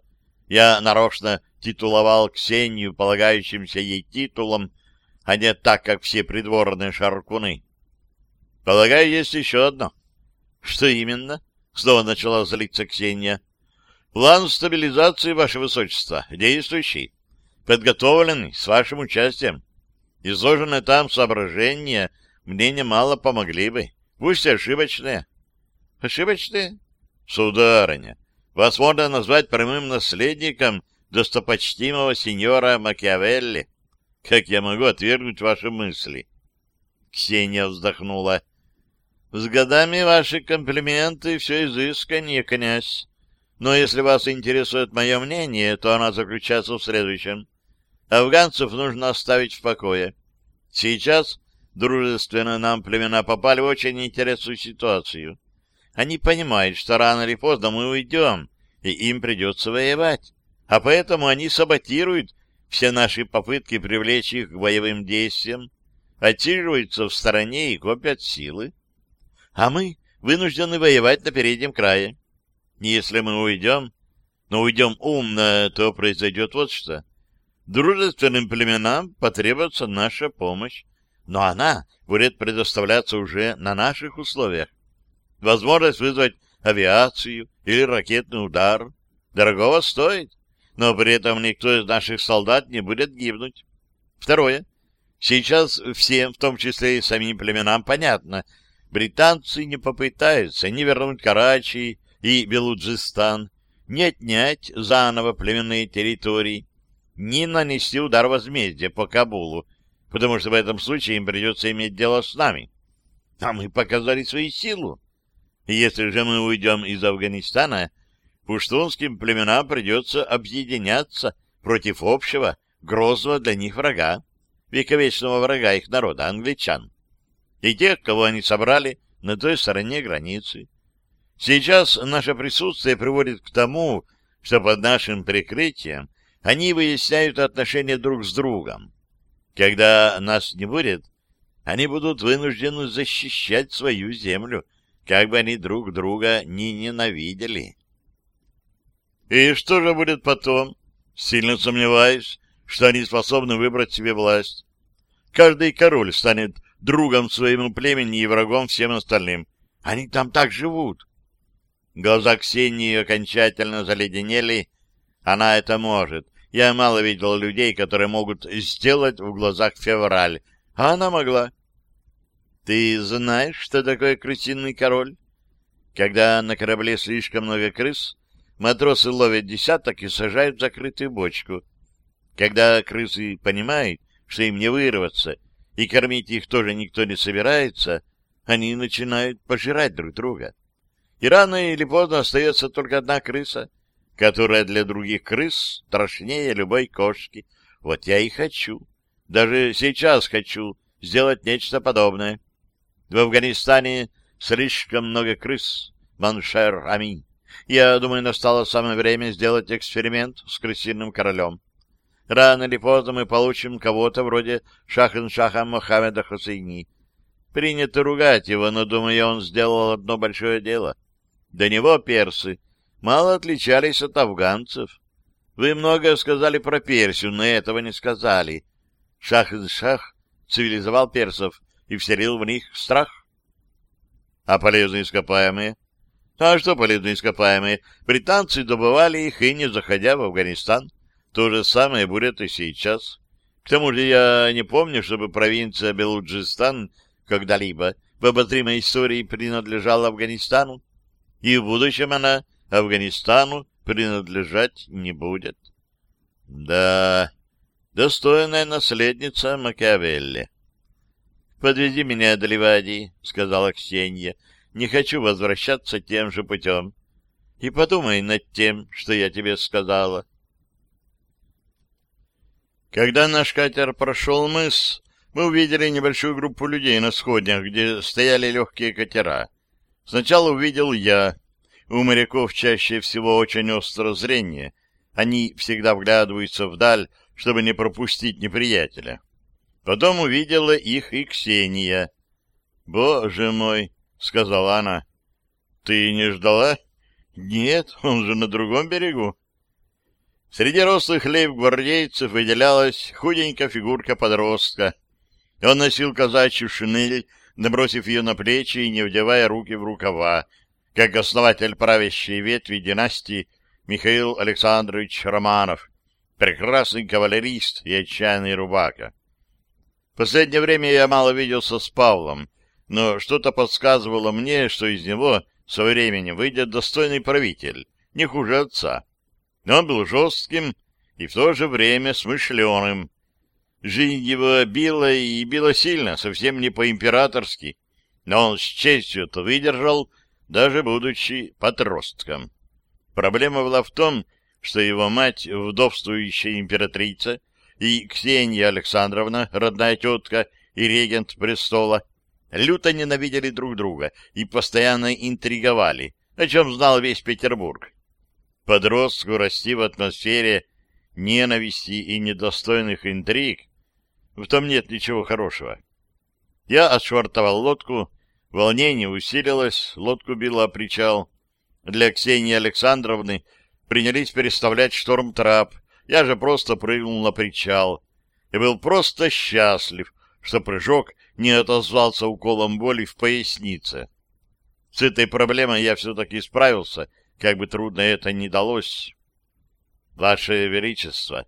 A: Я нарочно титуловал Ксению полагающимся ей титулом, а не так, как все придворные шаркуны. Полагаю, есть еще одно. Что именно? Снова начала злиться Ксения. — План стабилизации, Ваше Высочество, действующий, подготовленный с вашим участием. Изложенные там соображения мне немало помогли бы, пусть и ошибочные. Ошибочные? Сударыня, вас можно назвать прямым наследником достопочтимого сеньора Макиавелли. Как я могу отвергнуть ваши мысли? Ксения вздохнула. С годами ваши комплименты все изысканнее, князь. Но если вас интересует мое мнение, то оно заключается в следующем. Афганцев нужно оставить в покое. Сейчас дружественно нам племена попали в очень интересную ситуацию. Они понимают, что рано или поздно мы уйдем, и им придется воевать. А поэтому они саботируют все наши попытки привлечь их к боевым действиям, отсиживаются в стороне и копят силы. А мы вынуждены воевать на переднем крае. Если мы уйдем, но уйдем умно, то произойдет вот что. Дружественным племенам потребуется наша помощь, но она будет предоставляться уже на наших условиях. Возможность вызвать авиацию или ракетный удар дорогого стоит, но при этом никто из наших солдат не будет гибнуть. Второе. Сейчас всем, в том числе и самим племенам, понятно, британцы не попытаются ни вернуть Карачи, и Белуджистан, не отнять заново племенные территории, не нанести удар возмездия по Кабулу, потому что в этом случае им придется иметь дело с нами. А мы показали свою силу. Если же мы уйдем из Афганистана, пуштунским племенам придется объединяться против общего, грозного для них врага, вековечного врага их народа, англичан, и тех, кого они собрали на той стороне границы. Сейчас наше присутствие приводит к тому, что под нашим прикрытием они выясняют отношения друг с другом. Когда нас не будет, они будут вынуждены защищать свою землю, как бы они друг друга ни ненавидели. И что же будет потом? Сильно сомневаюсь, что они способны выбрать себе власть. Каждый король станет другом своему племени и врагом всем остальным. Они там так живут. Глаза Ксении окончательно заледенели. Она это может. Я мало видел людей, которые могут сделать в глазах февраль. А она могла. Ты знаешь, что такое крысиный король? Когда на корабле слишком много крыс, матросы ловят десяток и сажают в закрытую бочку. Когда крысы понимают, что им не вырваться, и кормить их тоже никто не собирается, они начинают пожирать друг друга. И рано или поздно остается только одна крыса, которая для других крыс страшнее любой кошки. Вот я и хочу, даже сейчас хочу сделать нечто подобное. В Афганистане слишком много крыс, маншер, аминь. Я думаю, настало самое время сделать эксперимент с крысиным королем. Рано или поздно мы получим кого-то вроде Шахан-Шаха Мохаммеда Хусейни. Принято ругать его, но, думаю, он сделал одно большое дело. До него персы мало отличались от афганцев. Вы многое сказали про Персию, но этого не сказали. Шах-ин-шах -шах цивилизовал персов и вселил в них страх. А полезные ископаемые? А что полезные ископаемые? Британцы добывали их и не заходя в Афганистан. То же самое будет и сейчас. К тому же я не помню, чтобы провинция Белуджистан когда-либо в обозримой истории принадлежала Афганистану и в будущем она Афганистану принадлежать не будет. Да, достойная наследница Макиавелли. «Подвези меня до Ливадии», — сказала Ксения. «Не хочу возвращаться тем же путем. И подумай над тем, что я тебе сказала». Когда наш катер прошел мыс, мы увидели небольшую группу людей на сходнях, где стояли легкие катера. Сначала увидел я. У моряков чаще всего очень остро зрение. Они всегда вглядываются вдаль, чтобы не пропустить неприятеля. Потом увидела их и Ксения. «Боже мой!» — сказала она. «Ты не ждала?» «Нет, он же на другом берегу». Среди рослых лейб-гвардейцев выделялась худенькая фигурка подростка. Он носил казачью шинель набросив ее на плечи и не вдевая руки в рукава, как основатель правящей ветви династии Михаил Александрович Романов, прекрасный кавалерист и отчаянный рубака. В последнее время я мало виделся с Павлом, но что-то подсказывало мне, что из него со временем выйдет достойный правитель, не хуже отца. Но он был жестким и в то же время смышленым, Жизнь его била и била сильно, совсем не по-императорски, но он с честью это выдержал, даже будучи подростком. Проблема была в том, что его мать, вдовствующая императрица, и Ксения Александровна, родная тетка и регент престола, люто ненавидели друг друга и постоянно интриговали, о чем знал весь Петербург. Подростку расти в атмосфере ненависти и недостойных интриг в том нет ничего хорошего. Я отшвартовал лодку, волнение усилилось, лодку било причал. Для Ксении Александровны принялись переставлять шторм-трап. Я же просто прыгнул на причал. И был просто счастлив, что прыжок не отозвался уколом боли в пояснице. С этой проблемой я все-таки справился, как бы трудно это ни далось. Ваше Величество!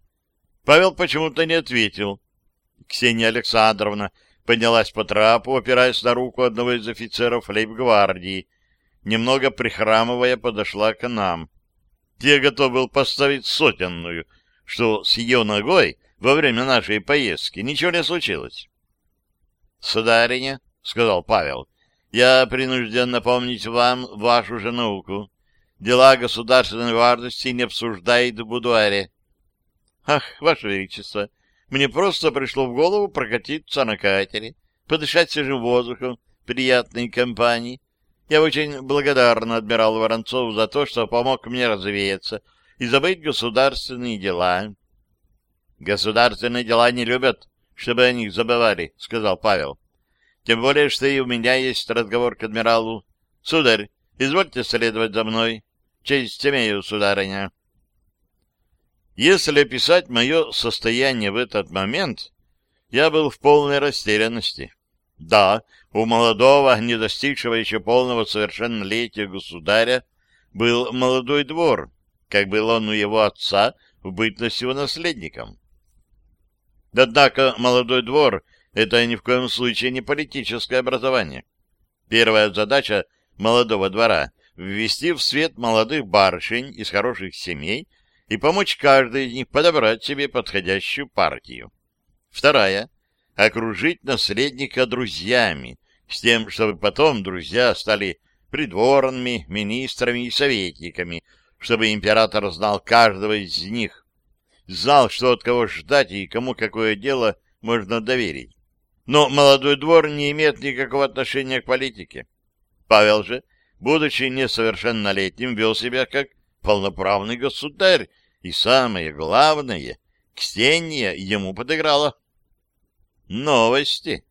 A: Павел почему-то не ответил, Ксения Александровна поднялась по трапу, опираясь на руку одного из офицеров лейб-гвардии. Немного прихрамывая, подошла к нам. Те готов был поставить сотенную, что с ее ногой во время нашей поездки ничего не случилось. — Судариня, — сказал Павел, — я принужден напомнить вам вашу же науку. Дела государственной важности не обсуждает в будуаре. — Ах, ваше величество! — мне просто пришло в голову прокатиться на катере, подышать свежим воздухом, приятной компании. Я очень благодарна адмиралу Воронцову за то, что помог мне развеяться и забыть государственные дела. «Государственные дела не любят, чтобы о них забывали», — сказал Павел. «Тем более, что и у меня есть разговор к адмиралу. Сударь, извольте следовать за мной. Честь имею, сударыня». Если описать мое состояние в этот момент, я был в полной растерянности. Да, у молодого, не достигшего еще полного совершеннолетия государя, был молодой двор, как был он у его отца в бытность его наследником. Однако молодой двор — это ни в коем случае не политическое образование. Первая задача молодого двора — ввести в свет молодых барышень из хороших семей и помочь каждой из них подобрать себе подходящую партию. Вторая — окружить наследника друзьями, с тем, чтобы потом друзья стали придворными, министрами и советниками, чтобы император знал каждого из них, знал, что от кого ждать и кому какое дело можно доверить. Но молодой двор не имеет никакого отношения к политике. Павел же, будучи несовершеннолетним, вел себя как полноправный государь, и самое главное, Ксения ему подыграла. Новости.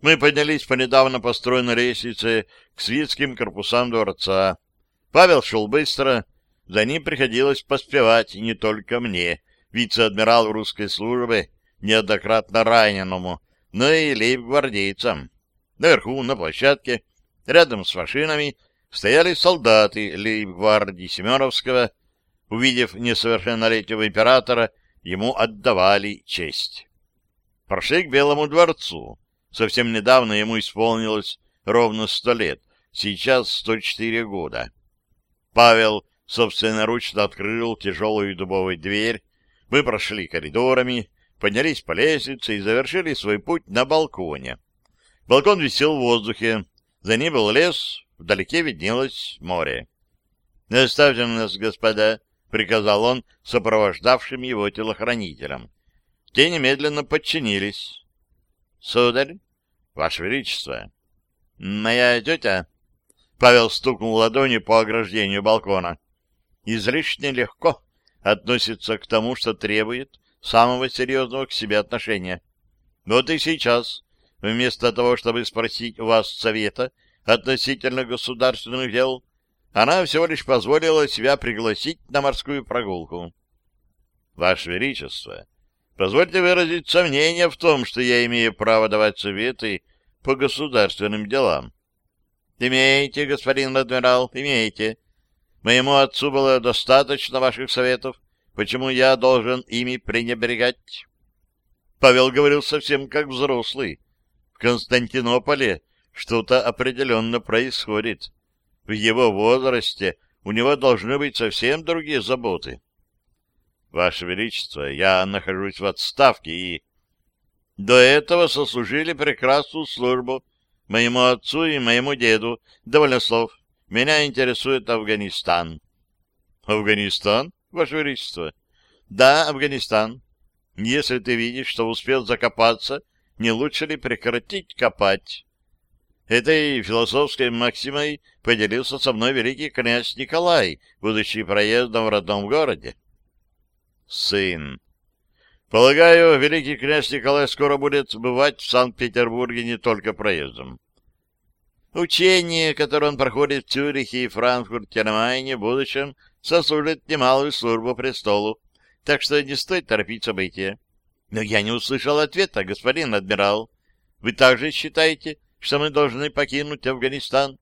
A: Мы поднялись по недавно построенной лестнице к свитским корпусам дворца. Павел шел быстро, за ним приходилось поспевать не только мне, вице-адмирал русской службы, неоднократно раненому, но и лейб-гвардейцам. Наверху, на площадке, рядом с машинами — стояли солдаты лейб-гвардии Семеновского. Увидев несовершеннолетнего императора, ему отдавали честь. Прошли к Белому дворцу. Совсем недавно ему исполнилось ровно сто лет, сейчас 104 года. Павел собственноручно открыл тяжелую дубовую дверь. Мы прошли коридорами, поднялись по лестнице и завершили свой путь на балконе. Балкон висел в воздухе. За ним был лес, Вдалеке виднелось море. «Не оставьте нас, господа», — приказал он сопровождавшим его телохранителям. Те немедленно подчинились. «Сударь, Ваше Величество!» «Моя тетя...» Павел стукнул ладони по ограждению балкона. «Излишне легко относится к тому, что требует самого серьезного к себе отношения. Вот и сейчас, вместо того, чтобы спросить у вас совета относительно государственных дел, она всего лишь позволила себя пригласить на морскую прогулку. Ваше Величество, позвольте выразить сомнение в том, что я имею право давать советы по государственным делам. Имеете, господин адмирал, имеете. Моему отцу было достаточно ваших советов. Почему я должен ими пренебрегать? Павел говорил совсем как взрослый. В Константинополе что-то определенно происходит. В его возрасте у него должны быть совсем другие заботы. Ваше Величество, я нахожусь в отставке и... До этого сослужили прекрасную службу моему отцу и моему деду. Довольно слов. Меня интересует Афганистан. Афганистан, Ваше Величество? Да, Афганистан. Если ты видишь, что успел закопаться, не лучше ли прекратить копать? Этой философской максимой поделился со мной великий князь Николай, будучи проездом в родном городе. Сын. Полагаю, великий князь Николай скоро будет бывать в Санкт-Петербурге не только проездом. Учение, которое он проходит в Цюрихе и Франкфурте на Майне в будущем, сослужит немалую службу престолу, так что не стоит торопить события. Но я не услышал ответа, господин адмирал. Вы также считаете, что мы должны покинуть Афганистан?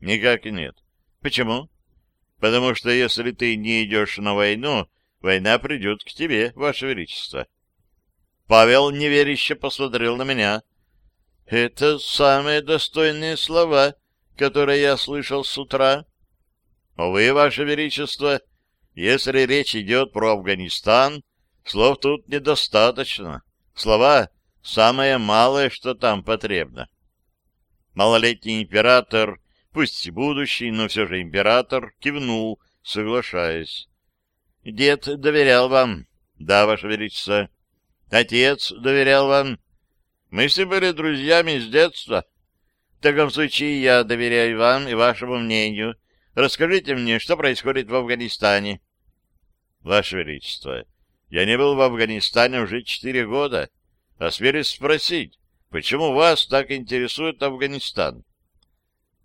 A: Никак нет. Почему? Потому что если ты не идешь на войну, война придет к тебе, Ваше Величество. Павел неверяще посмотрел на меня. Это самые достойные слова, которые я слышал с утра. Вы, Ваше Величество, если речь идет про Афганистан, слов тут недостаточно. Слова — самое малое, что там потребно. Малолетний император, пусть и будущий, но все же император, кивнул, соглашаясь. — Дед доверял вам. — Да, ваше величество. — Отец доверял вам. — Мы все были друзьями с детства. — В таком случае я доверяю вам и вашему мнению. Расскажите мне, что происходит в Афганистане. — Ваше величество, я не был в Афганистане уже четыре года. Осмелюсь спросить, Почему вас так интересует Афганистан?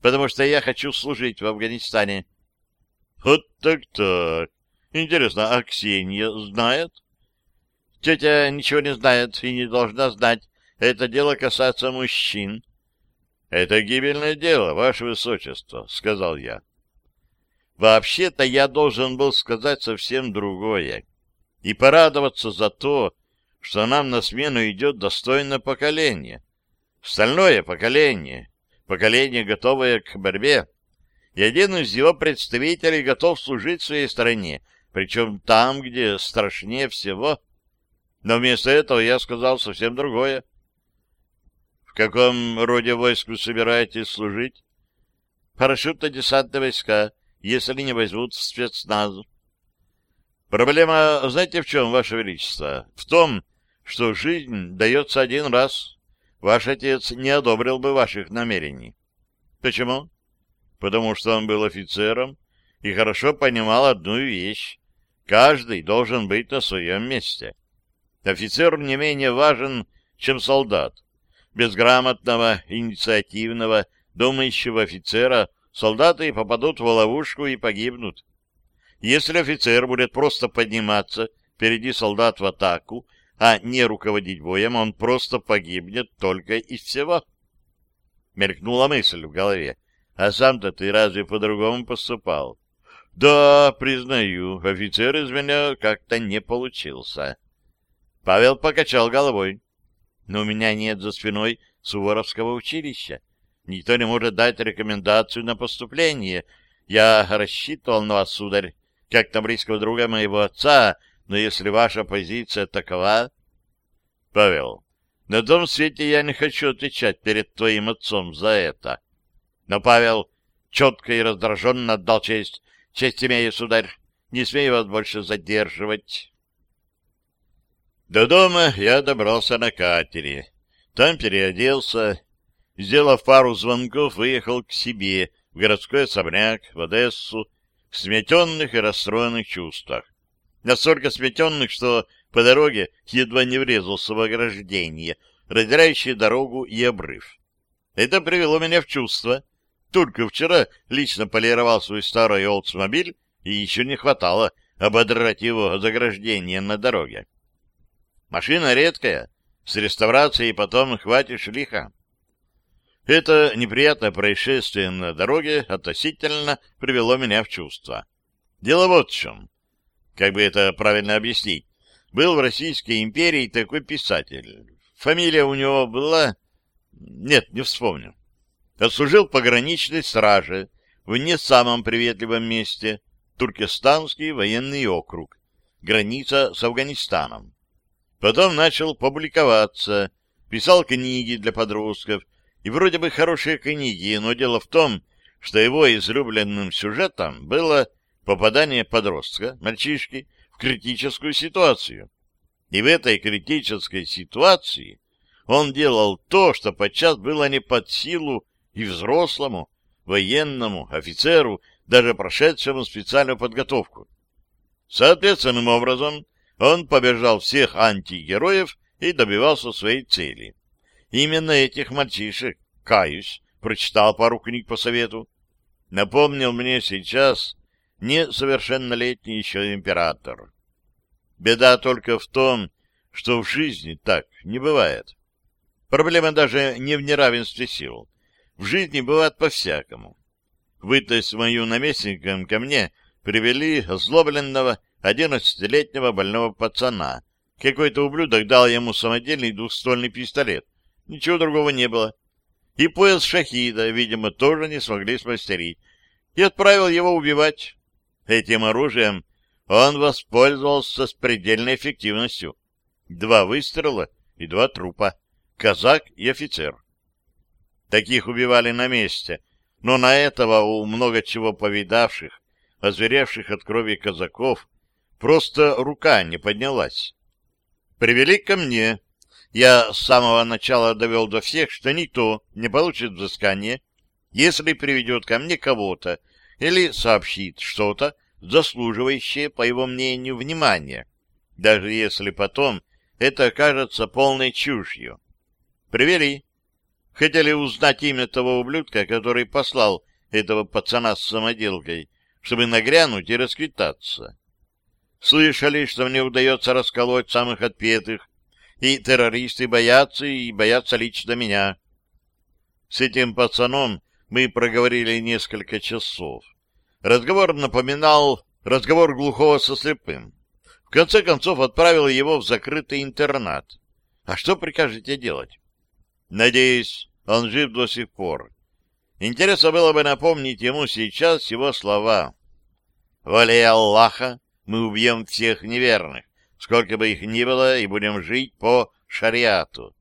A: Потому что я хочу служить в Афганистане. Вот так-так. Интересно, а Ксения знает? Тетя ничего не знает и не должна знать. Это дело касается мужчин. Это гибельное дело, ваше высочество, сказал я. Вообще-то я должен был сказать совсем другое и порадоваться за то, что нам на смену идет достойное поколение. Стальное поколение, поколение, готовое к борьбе. И один из его представителей готов служить своей стране, причем там, где страшнее всего. Но вместо этого я сказал совсем другое. — В каком роде войск вы собираетесь служить? — Парашютно-десантные войска, если не возьмут в спецназ. — Проблема, знаете, в чем, Ваше Величество? В том, что жизнь дается один раз. Ваш отец не одобрил бы ваших намерений. Почему? Потому что он был офицером и хорошо понимал одну вещь. Каждый должен быть на своем месте. Офицер не менее важен, чем солдат. Безграмотного, инициативного, думающего офицера солдаты попадут в ловушку и погибнут. Если офицер будет просто подниматься впереди солдат в атаку а не руководить боем, он просто погибнет только из всего. Мелькнула мысль в голове. А сам-то ты разве по-другому поступал? Да, признаю, офицер из меня как-то не получился. Павел покачал головой. Но у меня нет за спиной Суворовского училища. Никто не может дать рекомендацию на поступление. Я рассчитывал на вас, сударь, как на близкого друга моего отца, но если ваша позиция такова... Павел, на том свете я не хочу отвечать перед твоим отцом за это. Но Павел четко и раздраженно отдал честь. Честь имею, сударь. Не смею вас больше задерживать. До дома я добрался на катере. Там переоделся. Сделав пару звонков, выехал к себе, в городской особняк, в Одессу, в сметенных и расстроенных чувствах настолько сметенных, что по дороге едва не врезался в ограждение, разделяющее дорогу и обрыв. Это привело меня в чувство. Только вчера лично полировал свой старый Oldsmobile, и еще не хватало ободрать его заграждение на дороге. Машина редкая, с реставрацией потом хватишь лихо. Это неприятное происшествие на дороге относительно привело меня в чувство. Дело вот в чем как бы это правильно объяснить, был в Российской империи такой писатель. Фамилия у него была... Нет, не вспомню. Отслужил пограничной страже в не самом приветливом месте Туркестанский военный округ, граница с Афганистаном. Потом начал публиковаться, писал книги для подростков, и вроде бы хорошие книги, но дело в том, что его излюбленным сюжетом было попадание подростка, мальчишки, в критическую ситуацию. И в этой критической ситуации он делал то, что подчас было не под силу и взрослому, военному, офицеру, даже прошедшему специальную подготовку. Соответственным образом он побежал всех антигероев и добивался своей цели. Именно этих мальчишек, каюсь, прочитал пару книг по совету, напомнил мне сейчас несовершеннолетний еще император. Беда только в том, что в жизни так не бывает. Проблема даже не в неравенстве сил. В жизни бывает по-всякому. Вытость мою наместником ко мне привели озлобленного одиннадцатилетнего больного пацана. Какой-то ублюдок дал ему самодельный двухствольный пистолет. Ничего другого не было. И пояс шахида, видимо, тоже не смогли смастерить. И отправил его убивать. Этим оружием он воспользовался с предельной эффективностью. Два выстрела и два трупа. Казак и офицер. Таких убивали на месте, но на этого у много чего повидавших, озверевших от крови казаков, просто рука не поднялась. Привели ко мне. Я с самого начала довел до всех, что никто не получит взыскание, если приведет ко мне кого-то, или сообщит что-то, заслуживающее, по его мнению, внимания, даже если потом это окажется полной чушью. Привели. Хотели узнать имя того ублюдка, который послал этого пацана с самоделкой, чтобы нагрянуть и расквитаться. Слышали, что мне удается расколоть самых отпетых, и террористы боятся, и боятся лично меня. С этим пацаном мы проговорили несколько часов. Разговор напоминал разговор глухого со слепым. В конце концов отправил его в закрытый интернат. А что прикажете делать? Надеюсь, он жив до сих пор. Интересно было бы напомнить ему сейчас его слова. «Волей Аллаха мы убьем всех неверных, сколько бы их ни было, и будем жить по шариату».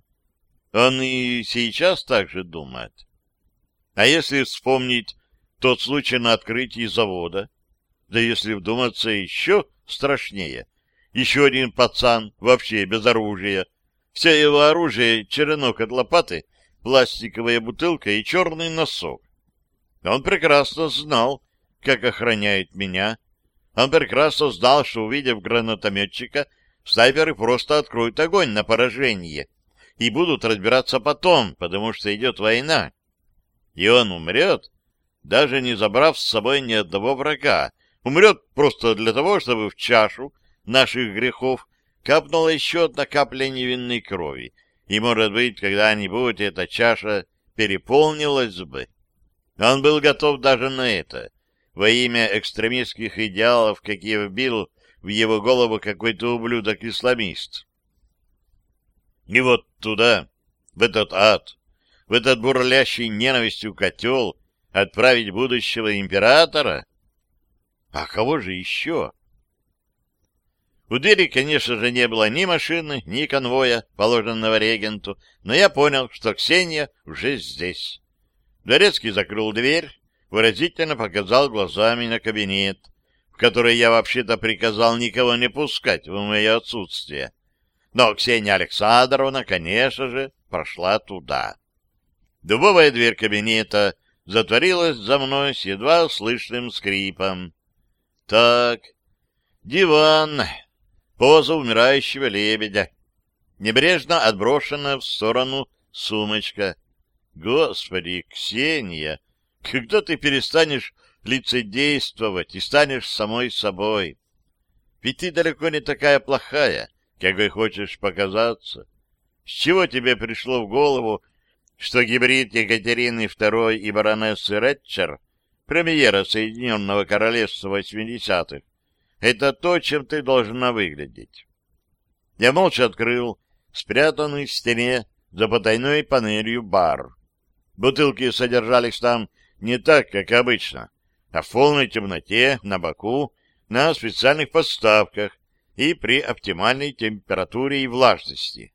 A: Он и сейчас так же думает. А если вспомнить тот случай на открытии завода. Да если вдуматься, еще страшнее. Еще один пацан, вообще без оружия. Все его оружие — черенок от лопаты, пластиковая бутылка и черный носок. Он прекрасно знал, как охраняет меня. Он прекрасно знал, что, увидев гранатометчика, снайперы просто откроют огонь на поражение и будут разбираться потом, потому что идет война. И он умрет, даже не забрав с собой ни одного врага, умрет просто для того, чтобы в чашу наших грехов капнула еще одна капля невинной крови, и, может быть, когда-нибудь эта чаша переполнилась бы. Он был готов даже на это, во имя экстремистских идеалов, какие вбил в его голову какой-то ублюдок-исламист. И вот туда, в этот ад, в этот бурлящий ненавистью котел, Отправить будущего императора? А кого же еще? У двери, конечно же, не было ни машины, ни конвоя, положенного регенту, но я понял, что Ксения уже здесь. Дворецкий закрыл дверь, выразительно показал глазами на кабинет, в который я вообще-то приказал никого не пускать в мое отсутствие. Но Ксения Александровна, конечно же, прошла туда. Дубовая дверь кабинета затворилась за мной с едва слышным скрипом. Так, диван, поза умирающего лебедя, небрежно отброшенная в сторону сумочка. Господи, Ксения, когда ты перестанешь лицедействовать и станешь самой собой? Ведь ты далеко не такая плохая, какой хочешь показаться. С чего тебе пришло в голову что гибрид Екатерины II и баронессы Ретчер, премьера Соединенного Королевства 80-х, это то, чем ты должна выглядеть. Я молча открыл спрятанный в стене за потайной панелью бар. Бутылки содержались там не так, как обычно, а в полной темноте, на боку, на специальных подставках и при оптимальной температуре и влажности.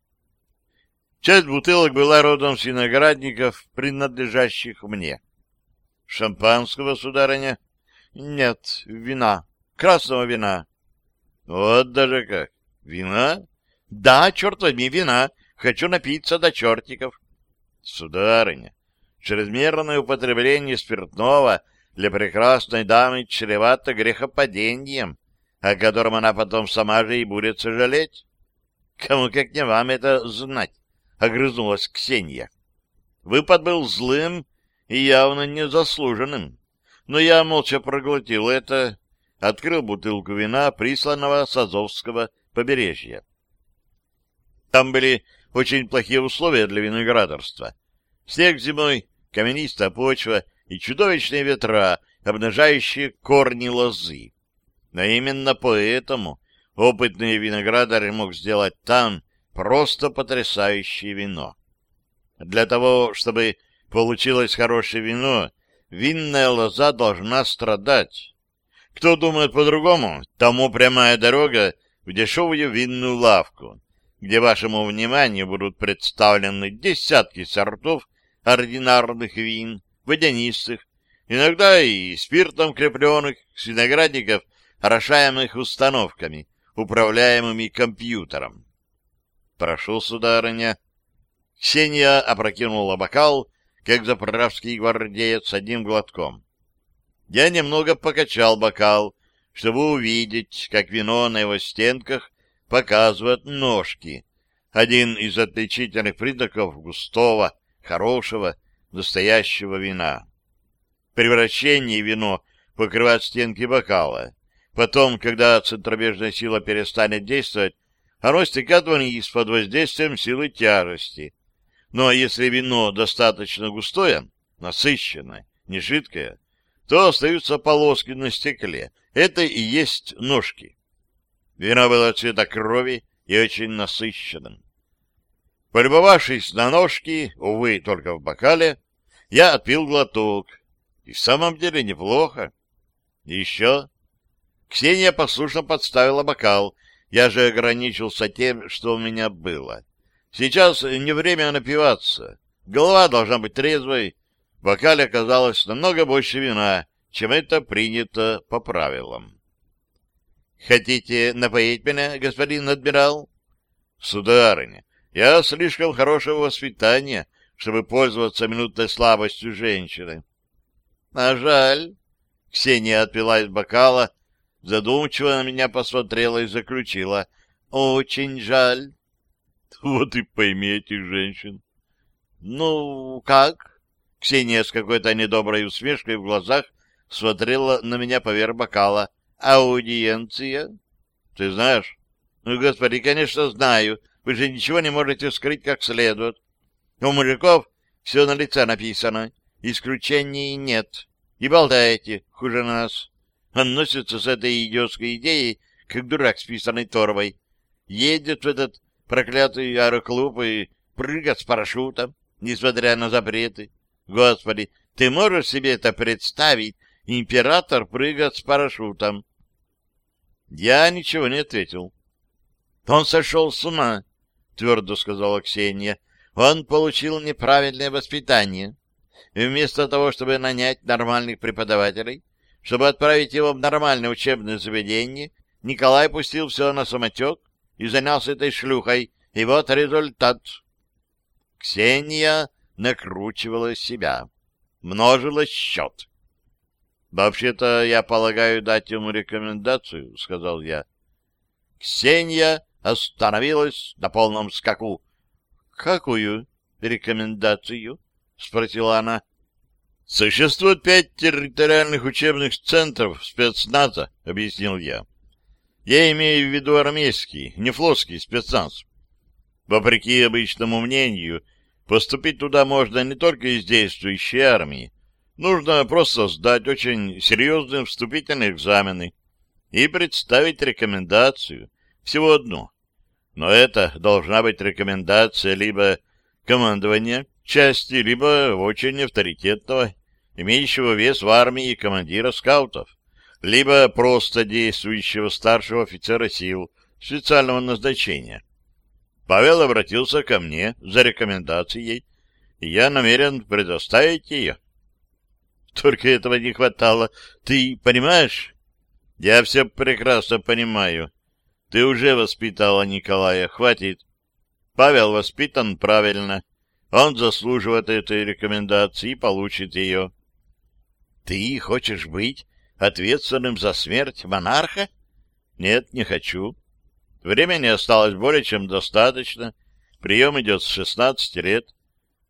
A: Часть бутылок была родом с виноградников, принадлежащих мне. Шампанского, сударыня? Нет, вина. Красного вина. Вот даже как. Вина? Да, черт возьми, вина. Хочу напиться до чертиков. Сударыня, чрезмерное употребление спиртного для прекрасной дамы чревато грехопадением, о котором она потом сама же и будет сожалеть. Кому как не вам это знать. — огрызнулась Ксения. Выпад был злым и явно незаслуженным, но я молча проглотил это, открыл бутылку вина, присланного с Азовского побережья. Там были очень плохие условия для виноградарства. Снег зимой, каменистая почва и чудовищные ветра, обнажающие корни лозы. Но именно поэтому опытный виноградарь мог сделать там просто потрясающее вино. Для того, чтобы получилось хорошее вино, винная лоза должна страдать. Кто думает по-другому, тому прямая дорога в дешевую винную лавку, где вашему вниманию будут представлены десятки сортов ординарных вин, водянистых, иногда и спиртом крепленных, с виноградников, орошаемых установками, управляемыми компьютером. «Прошу, сударыня». Ксения опрокинула бокал, как заправский гвардеец, одним глотком. Я немного покачал бокал, чтобы увидеть, как вино на его стенках показывает ножки. Один из отличительных признаков густого, хорошего, настоящего вина. Превращение вино покрывает стенки бокала. Потом, когда центробежная сила перестанет действовать, а оно стекает вниз под воздействием силы тяжести. Но если вино достаточно густое, насыщенное, не жидкое, то остаются полоски на стекле. Это и есть ножки. Вино было цвета крови и очень насыщенным. Полюбовавшись на ножки, увы, только в бокале, я отпил глоток. И в самом деле неплохо. Еще. Ксения послушно подставила бокал, я же ограничился тем, что у меня было. Сейчас не время напиваться. Голова должна быть трезвой. В бокале оказалось намного больше вина, чем это принято по правилам. «Хотите напоить меня, господин адмирал?» «Сударыня, я слишком хорошего воспитания, чтобы пользоваться минутной слабостью женщины». «А жаль». Ксения отпила из бокала задумчиво на меня посмотрела и заключила. «Очень жаль». «Вот и пойми этих женщин». «Ну, как?» Ксения с какой-то недоброй усмешкой в глазах смотрела на меня поверх бокала. «Аудиенция?» «Ты знаешь?» «Ну, господи, конечно, знаю. Вы же ничего не можете скрыть как следует. У мужиков все на лице написано. Исключений нет. И болтаете хуже нас». Он носится с этой идиотской идеей, как дурак с писаной торбой. Едет в этот проклятый аэроклуб и прыгает с парашютом, несмотря на запреты. Господи, ты можешь себе это представить? Император прыгает с парашютом. Я ничего не ответил. Он сошел с ума, твердо сказала Ксения. Он получил неправильное воспитание. И вместо того, чтобы нанять нормальных преподавателей, чтобы отправить его в нормальное учебное заведение, Николай пустил все на самотек и занялся этой шлюхой. И вот результат. Ксения накручивала себя, множила счет. «Вообще-то, я полагаю, дать ему рекомендацию», — сказал я. Ксения остановилась на полном скаку. «Какую рекомендацию?» — спросила она. Существует пять территориальных учебных центров спецназа, объяснил я. Я имею в виду армейский, не флотский спецназ. Вопреки обычному мнению, поступить туда можно не только из действующей армии. Нужно просто сдать очень серьезные вступительные экзамены и представить рекомендацию, всего одну. Но это должна быть рекомендация либо командования части, либо очень авторитетного, имеющего вес в армии командира скаутов, либо просто действующего старшего офицера сил специального назначения. Павел обратился ко мне за рекомендацией, и я намерен предоставить ее. Только этого не хватало. Ты понимаешь? Я все прекрасно понимаю. Ты уже воспитала Николая, хватит. Павел воспитан правильно. — он заслуживает этой рекомендации и получит ее. Ты хочешь быть ответственным за смерть монарха? Нет, не хочу. Времени осталось более чем достаточно. Прием идет с 16 лет.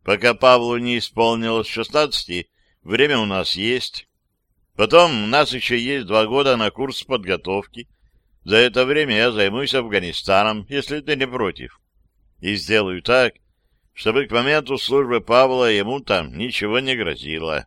A: Пока Павлу не исполнилось 16, время у нас есть. Потом у нас еще есть два года на курс подготовки. За это время я займусь Афганистаном, если ты не против. И сделаю так, чтобы к моменту службы Павла ему там ничего не грозило.